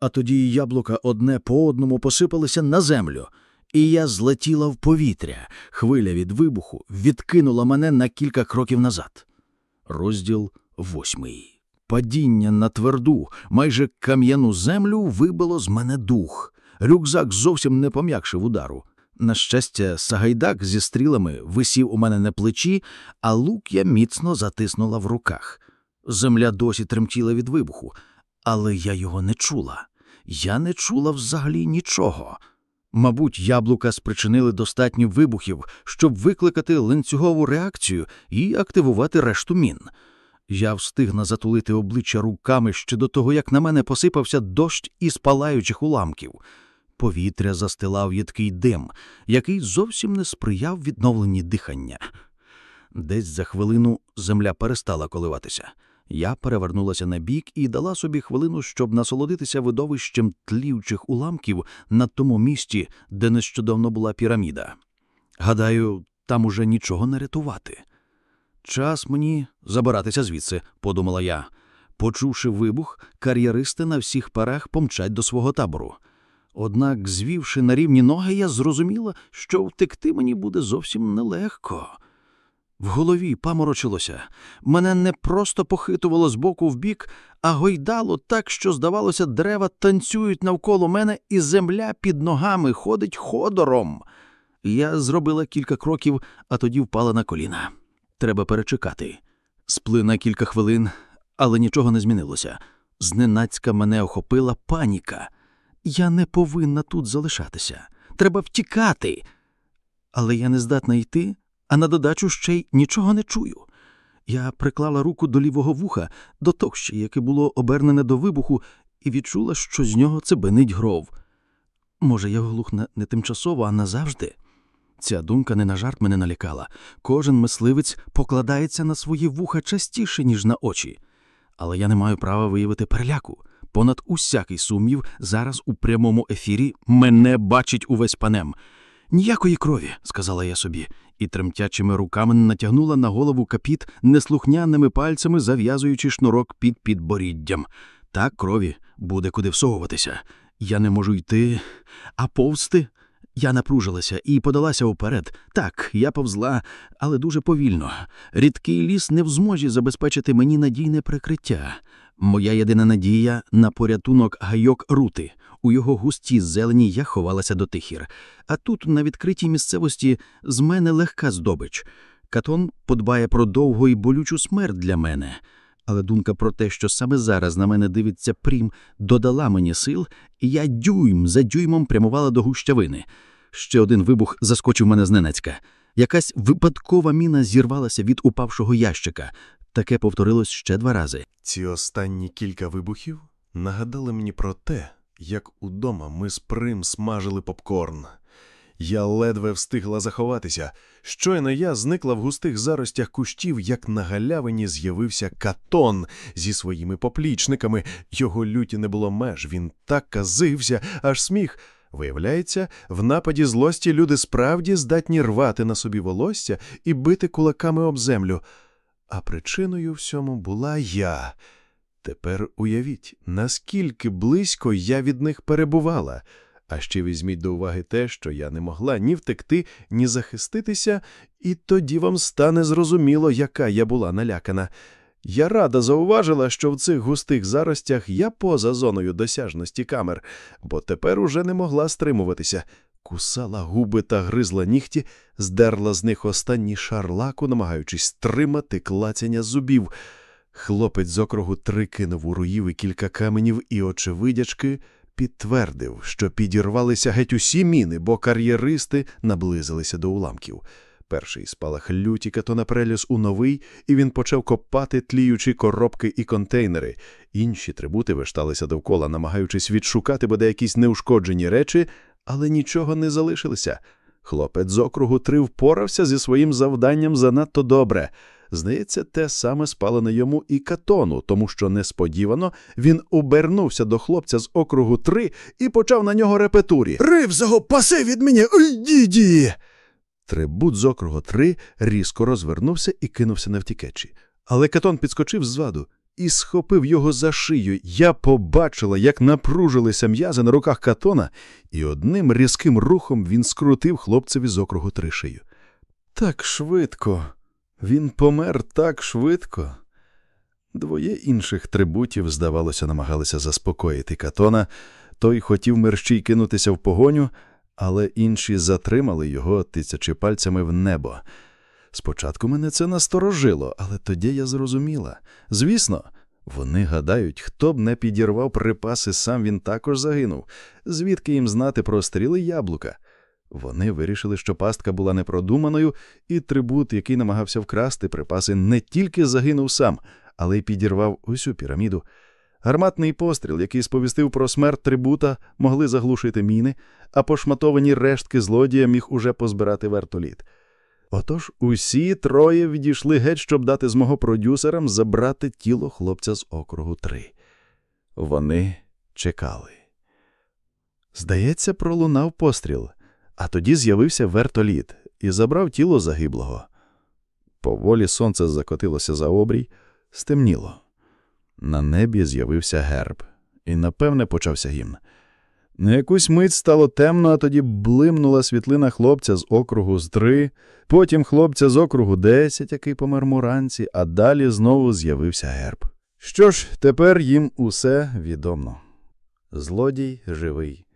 А тоді яблука одне по одному посипалися на землю, і я злетіла в повітря. Хвиля від вибуху відкинула мене на кілька кроків назад. Розділ восьмий. Падіння на тверду, майже кам'яну землю вибило з мене дух. Рюкзак зовсім не пом'якшив удару. На щастя, сагайдак зі стрілами висів у мене на плечі, а лук я міцно затиснула в руках. Земля досі тремтіла від вибуху, але я його не чула. Я не чула взагалі нічого. Мабуть, яблука спричинили достатньо вибухів, щоб викликати ланцюгову реакцію і активувати решту мін. Я встигна затулити обличчя руками ще до того, як на мене посипався дощ із палаючих уламків. Повітря застилав їдкий дим, який зовсім не сприяв відновленні дихання. Десь за хвилину земля перестала коливатися. Я перевернулася на бік і дала собі хвилину, щоб насолодитися видовищем тлівчих уламків на тому місці, де нещодавно була піраміда. Гадаю, там уже нічого не рятувати. Час мені забиратися звідси, подумала я. Почувши вибух, кар'єристи на всіх парах помчать до свого табору. Однак, звівши на рівні ноги, я зрозуміла, що втекти мені буде зовсім нелегко. В голові паморочилося. Мене не просто похитувало з боку в бік, а гойдало так, що, здавалося, дерева танцюють навколо мене, і земля під ногами ходить ходором. Я зробила кілька кроків, а тоді впала на коліна. Треба перечекати. Сплина кілька хвилин, але нічого не змінилося. Зненацька мене охопила паніка. Я не повинна тут залишатися. Треба втікати. Але я не здатна йти, а на додачу ще й нічого не чую. Я приклала руку до лівого вуха, до товщі, яке було обернене до вибуху, і відчула, що з нього цебенить гров. Може, я глухна не тимчасово, а назавжди? Ця думка не на жарт мене налякала. Кожен мисливець покладається на свої вуха частіше, ніж на очі. Але я не маю права виявити переляку. Понад усякий сумнів, зараз у прямому ефірі мене бачить увесь панем. Ніякої крові, сказала я собі, і тремтячими руками натягнула на голову капіт неслухняними пальцями, зав'язуючи шнурок під підборіддям. Так крові буде куди всовуватися. Я не можу йти, а повзти. Я напружилася і подалася вперед. Так, я повзла, але дуже повільно. Рідкий ліс не в змозі забезпечити мені надійне прикриття. Моя єдина надія на порятунок гайок рути. У його густій зелені я ховалася до тихір. А тут, на відкритій місцевості, з мене легка здобич. Катон подбає про довгу і болючу смерть для мене. Але думка про те, що саме зараз на мене дивиться прім, додала мені сил, і я дюйм за дюймом прямувала до гущавини. Ще один вибух заскочив мене зненацька. Якась випадкова міна зірвалася від упавшого ящика. Таке повторилось ще два рази. Ці останні кілька вибухів нагадали мені про те, як удома ми з Прим смажили попкорн. Я ледве встигла заховатися. Щойно я зникла в густих заростях кущів, як на галявині з'явився катон зі своїми поплічниками. Його люті не було меж, він так казився, аж сміх. Виявляється, в нападі злості люди справді здатні рвати на собі волосся і бити кулаками об землю. А причиною всьому була я. Тепер уявіть, наскільки близько я від них перебувала. А ще візьміть до уваги те, що я не могла ні втекти, ні захиститися, і тоді вам стане зрозуміло, яка я була налякана. Я рада зауважила, що в цих густих заростях я поза зоною досяжності камер, бо тепер уже не могла стримуватися. Кусала губи та гризла нігті, здерла з них останній шар лаку, намагаючись стримати клацяння зубів. Хлопець з округу три кинув у руїви кілька каменів і, очевидячки, підтвердив, що підірвалися геть усі міни, бо кар'єристи наблизилися до уламків. Перший спалах люті катона преліз у новий, і він почав копати тліючі коробки і контейнери. Інші трибути вишталися довкола, намагаючись відшукати бодай якісь неушкоджені речі, але нічого не залишилося. Хлопець з округу три впорався зі своїм завданням занадто добре. Здається, те саме спало на йому і катону, тому що несподівано він обернувся до хлопця з округу три і почав на нього репетурі. Ривзаго, паси від мене! Ой, діді! Трибут з округу три різко розвернувся і кинувся на втікачі. Але катон підскочив ззаду і схопив його за шию. Я побачила, як напружилися м'язи на руках катона, і одним різким рухом він скрутив хлопцеві з округу три шию. Так швидко. Він помер так швидко. Двоє інших трибутів, здавалося, намагалися заспокоїти катона. Той хотів мерщій кинутися в погоню, але інші затримали його, тицячи пальцями в небо. Спочатку мене це насторожило, але тоді я зрозуміла. Звісно, вони гадають, хто б не підірвав припаси, сам він також загинув. Звідки їм знати про стріли яблука? Вони вирішили, що пастка була непродуманою, і трибут, який намагався вкрасти припаси, не тільки загинув сам, але й підірвав усю піраміду. Гарматний постріл, який сповістив про смерть трибута, могли заглушити міни, а пошматовані рештки злодія міг уже позбирати вертоліт. Отож усі троє відійшли геть, щоб дати змогу продюсерам забрати тіло хлопця з округу 3. Вони чекали. Здається, пролунав постріл, а тоді з'явився вертоліт і забрав тіло загиблого. Поволі сонце закотилося за обрій, стемніло. На небі з'явився герб, і, напевне, почався гімн. На якусь мить стало темно, а тоді блимнула світлина хлопця з округу з три, потім хлопця з округу десять, який помер муранці, а далі знову з'явився герб. Що ж, тепер їм усе відомо. Злодій живий.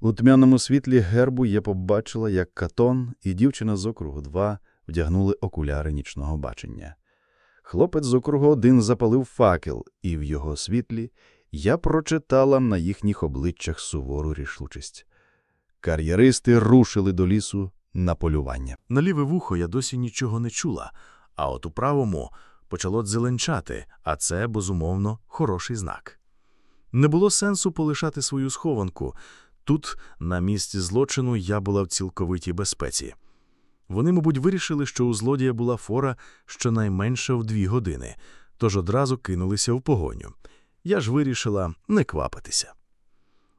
У тьмяному світлі гербу я побачила, як катон і дівчина з округу два вдягнули окуляри нічного бачення. Хлопець з округу один запалив факел, і в його світлі я прочитала на їхніх обличчях сувору рішучість. Кар'єристи рушили до лісу на полювання. На ліве вухо я досі нічого не чула, а от у правому почало дзеленчати, а це, безумовно, хороший знак. Не було сенсу полишати свою схованку. Тут, на місці злочину, я була в цілковитій безпеці. Вони, мабуть, вирішили, що у злодія була фора щонайменше в дві години, тож одразу кинулися в погоню. Я ж вирішила не квапитися.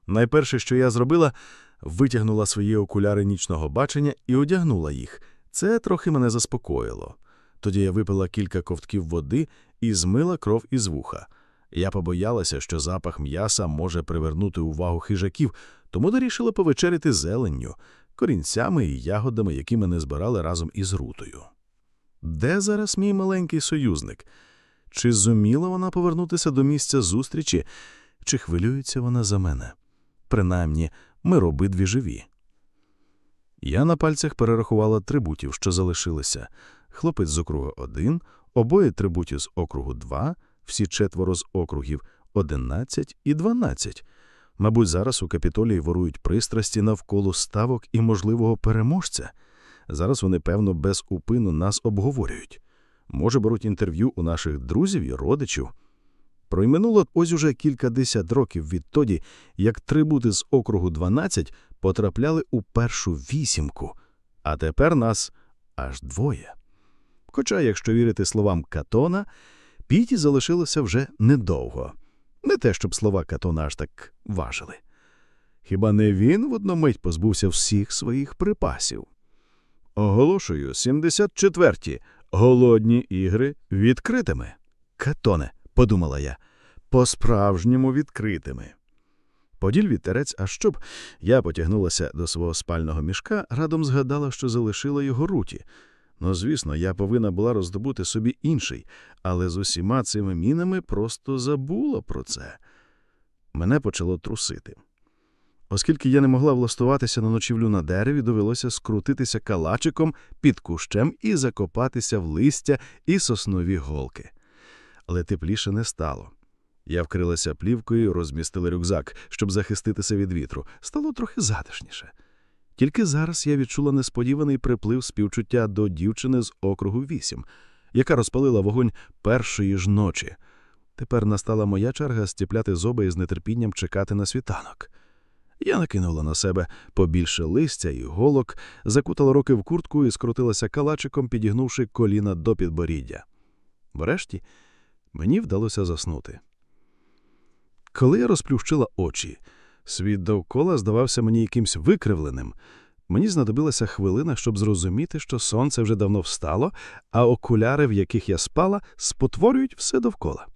Найперше, що я зробила, витягнула свої окуляри нічного бачення і одягнула їх. Це трохи мене заспокоїло. Тоді я випила кілька ковтків води і змила кров із вуха. Я побоялася, що запах м'яса може привернути увагу хижаків, тому вирішила повечеряти зеленню, корінцями і ягодами, які ми не збирали разом із рутою. Де зараз мій маленький союзник? Чи зуміла вона повернутися до місця зустрічі, чи хвилюється вона за мене? Принаймні, ми обидві живі. Я на пальцях перерахувала трибутів, що залишилися. Хлопець з округу 1, обоє трибутів з округу 2, всі четверо з округів 11 і 12. Мабуть, зараз у капітолії ворують пристрасті навколо ставок і можливого переможця. Зараз вони, певно, без упину нас обговорюють. Може, беруть інтерв'ю у наших друзів і родичів. Пройминуло ось уже кількадесят років відтоді, як трибути з округу 12 потрапляли у першу вісімку, а тепер нас аж двоє. Хоча, якщо вірити словам Катона, Піті залишилося вже недовго. Не те, щоб слова Катона аж так важили. Хіба не він в одну мить позбувся всіх своїх припасів? Оголошую 74-ті голодні ігри відкритими. Катоне, подумала я, по-справжньому відкритими. Поділь вітерець, а щоб я потягнулася до свого спального мішка, радом згадала, що залишила його руті. Ну, звісно, я повинна була роздобути собі інший, але з усіма цими мінами просто забула про це. Мене почало трусити. Оскільки я не могла влаштуватися на ночівлю на дереві, довелося скрутитися калачиком під кущем і закопатися в листя і соснові голки. Але тепліше не стало. Я вкрилася плівкою, розмістила рюкзак, щоб захиститися від вітру. Стало трохи затишніше. Тільки зараз я відчула несподіваний приплив співчуття до дівчини з округу 8, яка розпалила вогонь першої ж ночі. Тепер настала моя черга стіпляти зоби і з нетерпінням чекати на світанок. Я накинула на себе побільше листя і голок, закутала руки в куртку і скрутилася калачиком, підігнувши коліна до підборіддя. Врешті мені вдалося заснути. Коли я розплющила очі, світ довкола здавався мені якимсь викривленим. Мені знадобилася хвилина, щоб зрозуміти, що сонце вже давно встало, а окуляри, в яких я спала, спотворюють все довкола.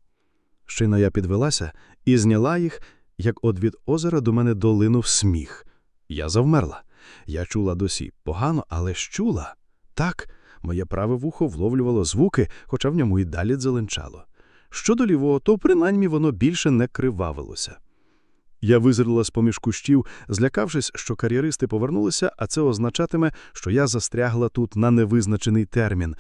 Щойно я підвелася і зняла їх, як от від озера до мене долинув сміх. Я завмерла. Я чула досі погано, але ж чула. Так, моє праве вухо вловлювало звуки, хоча в ньому і далі дзеленчало. Щодо лівого, то принаймні воно більше не кривавилося. Я визирнула з поміж кущів, злякавшись, що кар'єристи повернулися, а це означатиме, що я застрягла тут на невизначений термін.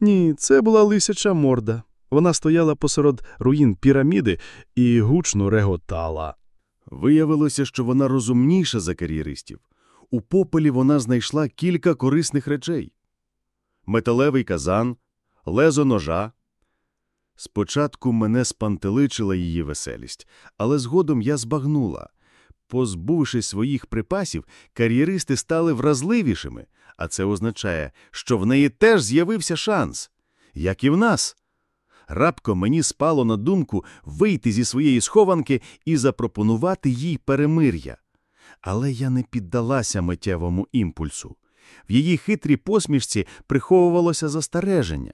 Ні, це була лисяча морда. Вона стояла посеред руїн піраміди і гучно реготала. Виявилося, що вона розумніша за кар'єристів. У попелі вона знайшла кілька корисних речей: металевий казан, лезо ножа. Спочатку мене спантеличила її веселість, але згодом я збагнула. Позбувшись своїх припасів, кар'єристи стали вразливішими, а це означає, що в неї теж з'явився шанс, як і в нас. Рабко мені спало на думку вийти зі своєї схованки і запропонувати їй перемир'я. Але я не піддалася миттєвому імпульсу. В її хитрій посмішці приховувалося застереження.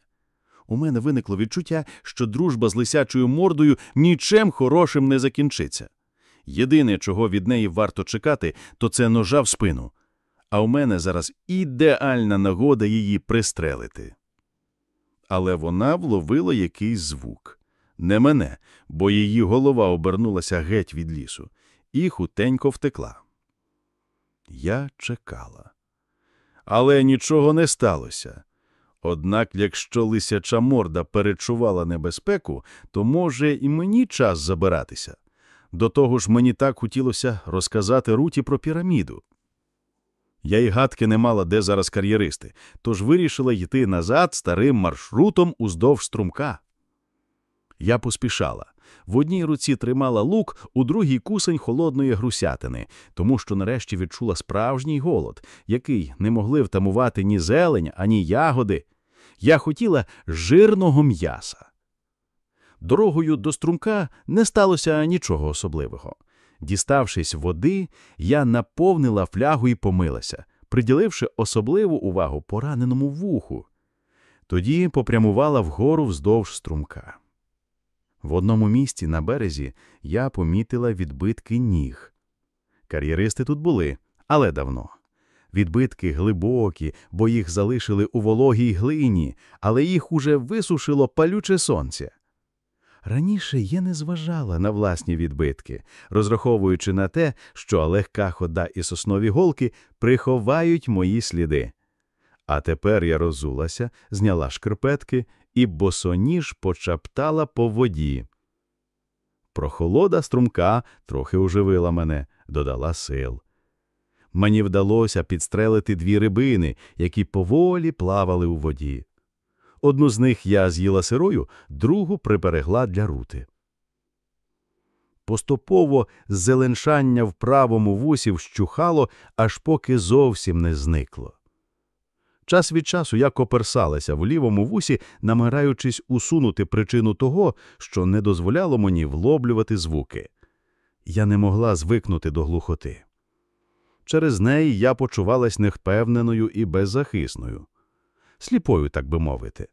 У мене виникло відчуття, що дружба з лисячою мордою нічим хорошим не закінчиться. Єдине, чого від неї варто чекати, то це ножа в спину. А у мене зараз ідеальна нагода її пристрелити. Але вона вловила якийсь звук. Не мене, бо її голова обернулася геть від лісу, і хутенько втекла. Я чекала. Але нічого не сталося. Однак, якщо лисяча морда перечувала небезпеку, то може і мені час забиратися. До того ж, мені так хотілося розказати Руті про піраміду. Я й гадки не мала, де зараз кар'єристи, тож вирішила йти назад старим маршрутом уздовж струмка. Я поспішала. В одній руці тримала лук, у другій кусень холодної грусятини, тому що нарешті відчула справжній голод, який не могли втамувати ні зелень, ані ягоди. Я хотіла жирного м'яса. Дорогою до струмка не сталося нічого особливого. Діставшись води, я наповнила флягу і помилася, приділивши особливу увагу пораненому вуху. Тоді попрямувала вгору вздовж струмка. В одному місці на березі я помітила відбитки ніг. Кар'єристи тут були, але давно. Відбитки глибокі, бо їх залишили у вологій глині, але їх уже висушило палюче сонце. Раніше я не зважала на власні відбитки, розраховуючи на те, що легка хода і соснові голки приховають мої сліди. А тепер я розулася, зняла шкарпетки і босоніж почаптала по воді. Прохолода струмка трохи оживила мене, додала сил. Мені вдалося підстрелити дві рибини, які поволі плавали у воді. Одну з них я з'їла сирою, другу приберегла для рути. Поступово зеленшання в правому вусі вщухало, аж поки зовсім не зникло. Час від часу я коперсалася в лівому вусі, намагаючись усунути причину того, що не дозволяло мені влоблювати звуки. Я не могла звикнути до глухоти. Через неї я почувалась невпевненою і беззахисною. Сліпою, так би мовити.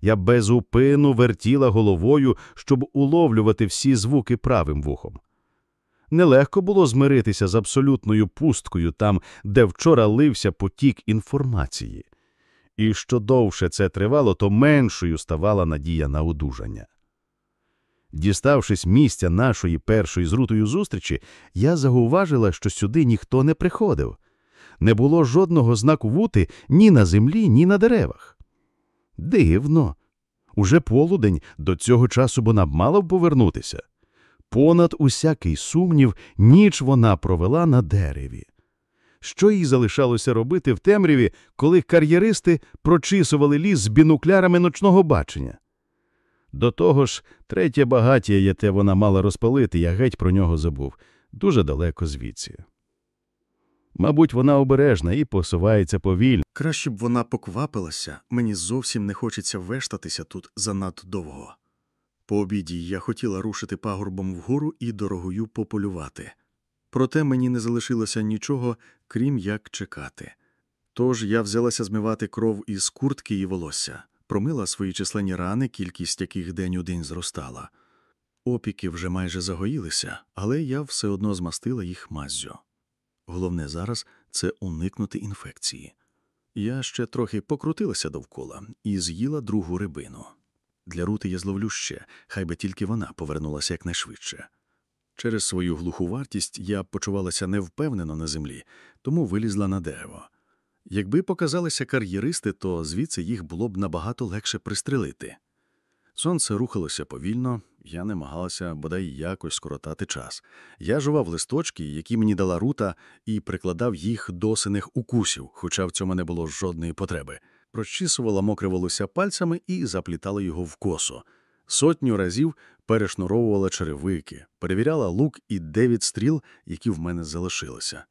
Я безупину вертіла головою, щоб уловлювати всі звуки правим вухом. Нелегко було змиритися з абсолютною пусткою там, де вчора лився потік інформації. І що довше це тривало, то меншою ставала надія на одужання. Діставшись місця нашої першої з рутою зустрічі, я зауважила, що сюди ніхто не приходив. Не було жодного знаку вути ні на землі, ні на деревах. Дивно. Уже полудень до цього часу вона б мала б повернутися. Понад усякий сумнів, ніч вона провела на дереві. Що їй залишалося робити в темряві, коли кар'єристи прочисували ліс з біноклярами ночного бачення? До того ж, третє багаття, яке вона мала розпалити, я геть про нього забув, дуже далеко звідси. Мабуть, вона обережна і посувається повільно. Краще б вона поквапилася, мені зовсім не хочеться вештатися тут занадто довго. По обіді я хотіла рушити пагорбом вгору і дорогою пополювати. Проте мені не залишилося нічого, крім як чекати. Тож я взялася змивати кров із куртки і волосся, промила свої численні рани, кількість яких день у день зростала. Опіки вже майже загоїлися, але я все одно змастила їх маззю. Головне зараз це уникнути інфекції. Я ще трохи покрутилася довкола і з'їла другу рибину. Для рути я зловлю ще, хай би тільки вона повернулася якнайшвидше. Через свою глуху вартість я почувалася невпевнено на землі, тому вилізла на дерево. Якби показалися кар'єристи, то звідси їх було б набагато легше пристрелити. Сонце рухалося повільно, я намагалася бодай якось скоротати час. Я жував листочки, які мені дала рута, і прикладав їх до синих укусів, хоча в цьому не було жодної потреби. Прочісувала мокре волосся пальцями і заплітала його в косу. Сотню разів перешнуровувала черевики, перевіряла лук і дев'ять стріл, які в мене залишилися.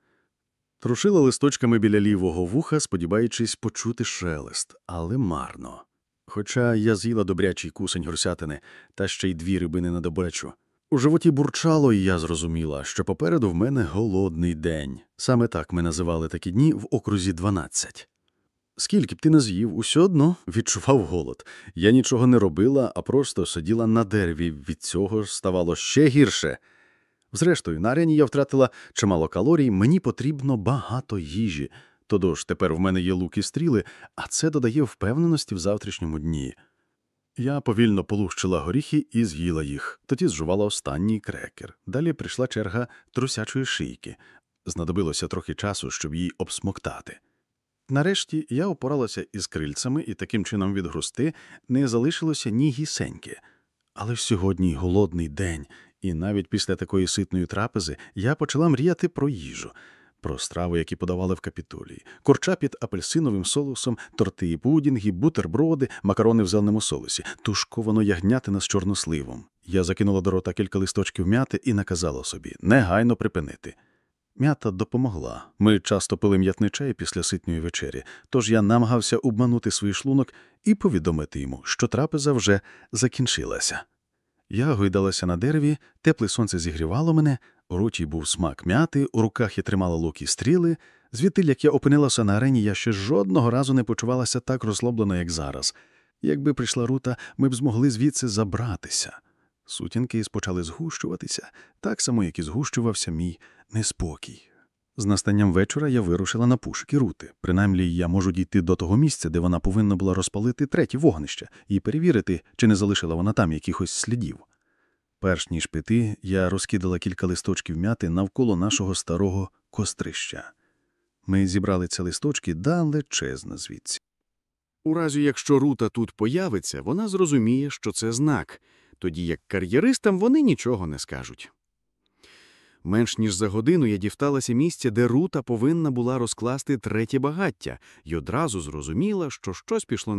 Трушила листочками біля лівого вуха, сподіваючись почути шелест, але марно. Хоча я з'їла добрячий кусень горсятини та ще й дві рибини на добрячу. У животі бурчало, і я зрозуміла, що попереду в мене голодний день. Саме так ми називали такі дні в окрузі 12. Скільки б ти не з'їв, усе одно відчував голод. Я нічого не робила, а просто сиділа на дереві. Від цього ставало ще гірше. Зрештою, на арені я втратила чимало калорій, мені потрібно багато їжі. Тож тепер в мене є лук і стріли, а це додає впевненості в завтрашньому дні. Я повільно полущила горіхи і з'їла їх, тоді зжувала останній крекер. Далі прийшла черга трусячої шийки. Знадобилося трохи часу, щоб її обсмоктати. Нарешті я опоралася із крильцями, і таким чином від грусти не залишилося ні гісеньки. Але ж сьогодні голодний день, і навіть після такої ситної трапези я почала мріяти про їжу, про страви, які подавали в капітолії, корча під апельсиновим соусом, торти і пудінги, бутерброди, макарони в зеленому соусі, тушковано ягнятина з чорносливом. Я закинула до рота кілька листочків м'яти і наказала собі негайно припинити. М'ята допомогла. Ми часто пили м'ятний чай після ситньої вечері, тож я намагався обманути свій шлунок і повідомити йому, що трапеза вже закінчилася. Я гойдалася на дереві, тепле сонце зігрівало мене, у роті був смак м'яти, у руках я тримала луки стріли. Звідти, як я опинилася на арені, я ще жодного разу не почувалася так розслаблено, як зараз. Якби прийшла рута, ми б змогли звідси забратися. Сутінки почали згущуватися, так само, як і згущувався мій неспокій. З настанням вечора я вирушила на пошуки рути. Принаймні, я можу дійти до того місця, де вона повинна була розпалити третє вогнище, і перевірити, чи не залишила вона там якихось слідів. Перш ніж піти, я розкидала кілька листочків м'яти навколо нашого старого кострища. Ми зібрали ці листочки далечезно звідси. У разі, якщо рута тут появиться, вона зрозуміє, що це знак, тоді як кар'єристам вони нічого не скажуть. Менш ніж за годину я діftалася місця, де рута повинна була розкласти третє багаття, й одразу зрозуміла, що щось пішло не